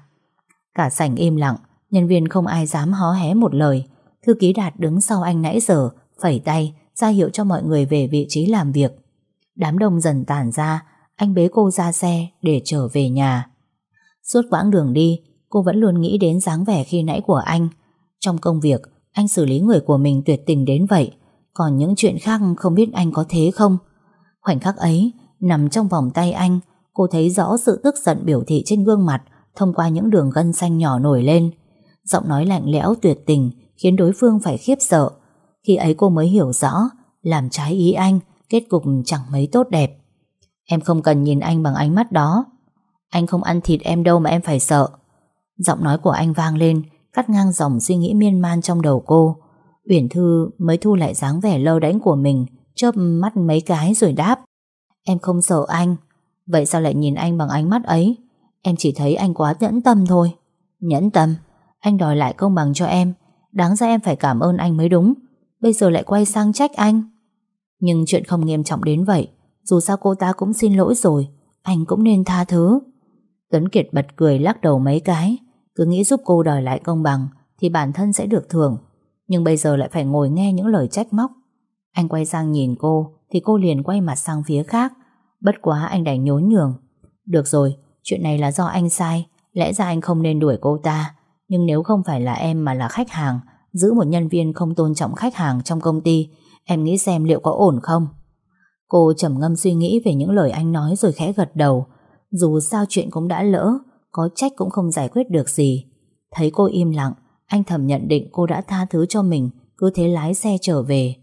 Cả sảnh im lặng, nhân viên không ai dám hó hé một lời. Thư ký Đạt đứng sau anh nãy giờ, phẩy tay, ra hiệu cho mọi người về vị trí làm việc. Đám đông dần tản ra, anh bế cô ra xe để trở về nhà. Suốt quãng đường đi, cô vẫn luôn nghĩ đến dáng vẻ khi nãy của anh. Trong công việc, anh xử lý người của mình tuyệt tình đến vậy. Còn những chuyện khác không biết anh có thế không? Khoảnh khắc ấy, nằm trong vòng tay anh, cô thấy rõ sự tức giận biểu thị trên gương mặt thông qua những đường gân xanh nhỏ nổi lên. Giọng nói lạnh lẽo tuyệt tình khiến đối phương phải khiếp sợ. Khi ấy cô mới hiểu rõ, làm trái ý anh, kết cục chẳng mấy tốt đẹp. Em không cần nhìn anh bằng ánh mắt đó. Anh không ăn thịt em đâu mà em phải sợ. Giọng nói của anh vang lên, cắt ngang dòng suy nghĩ miên man trong đầu cô. Uyển Thư mới thu lại dáng vẻ lơ đánh của mình, chớp mắt mấy cái rồi đáp. Em không sợ anh. Vậy sao lại nhìn anh bằng ánh mắt ấy? Em chỉ thấy anh quá nhẫn tâm thôi. Nhẫn tâm? Anh đòi lại công bằng cho em. Đáng ra em phải cảm ơn anh mới đúng. Bây giờ lại quay sang trách anh. Nhưng chuyện không nghiêm trọng đến vậy. Dù sao cô ta cũng xin lỗi rồi. Anh cũng nên tha thứ. Tuấn Kiệt bật cười lắc đầu mấy cái. Cứ nghĩ giúp cô đòi lại công bằng thì bản thân sẽ được thưởng. Nhưng bây giờ lại phải ngồi nghe những lời trách móc. Anh quay sang nhìn cô thì cô liền quay mặt sang phía khác. Bất quá anh đành nhốn nhường. Được rồi, chuyện này là do anh sai. Lẽ ra anh không nên đuổi cô ta. Nhưng nếu không phải là em mà là khách hàng, giữ một nhân viên không tôn trọng khách hàng trong công ty, em nghĩ xem liệu có ổn không? Cô trầm ngâm suy nghĩ về những lời anh nói rồi khẽ gật đầu. Dù sao chuyện cũng đã lỡ, có trách cũng không giải quyết được gì. Thấy cô im lặng, anh thầm nhận định cô đã tha thứ cho mình, cứ thế lái xe trở về.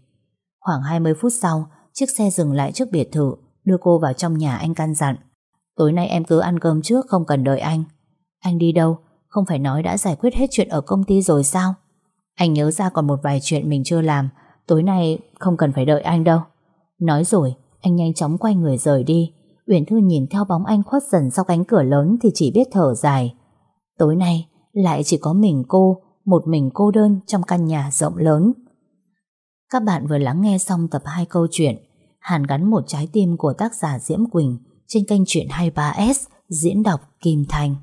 Khoảng 20 phút sau, chiếc xe dừng lại trước biệt thự, đưa cô vào trong nhà anh căn dặn. Tối nay em cứ ăn cơm trước, không cần đợi anh. Anh đi đâu? Không phải nói đã giải quyết hết chuyện ở công ty rồi sao? Anh nhớ ra còn một vài chuyện mình chưa làm, tối nay không cần phải đợi anh đâu. Nói rồi, anh nhanh chóng quay người rời đi. Uyển Thư nhìn theo bóng anh khuất dần sau cánh cửa lớn thì chỉ biết thở dài. Tối nay, lại chỉ có mình cô, một mình cô đơn trong căn nhà rộng lớn. Các bạn vừa lắng nghe xong tập 2 câu chuyện Hàn gắn một trái tim của tác giả Diễm Quỳnh trên kênh truyện 23S diễn đọc Kim Thành.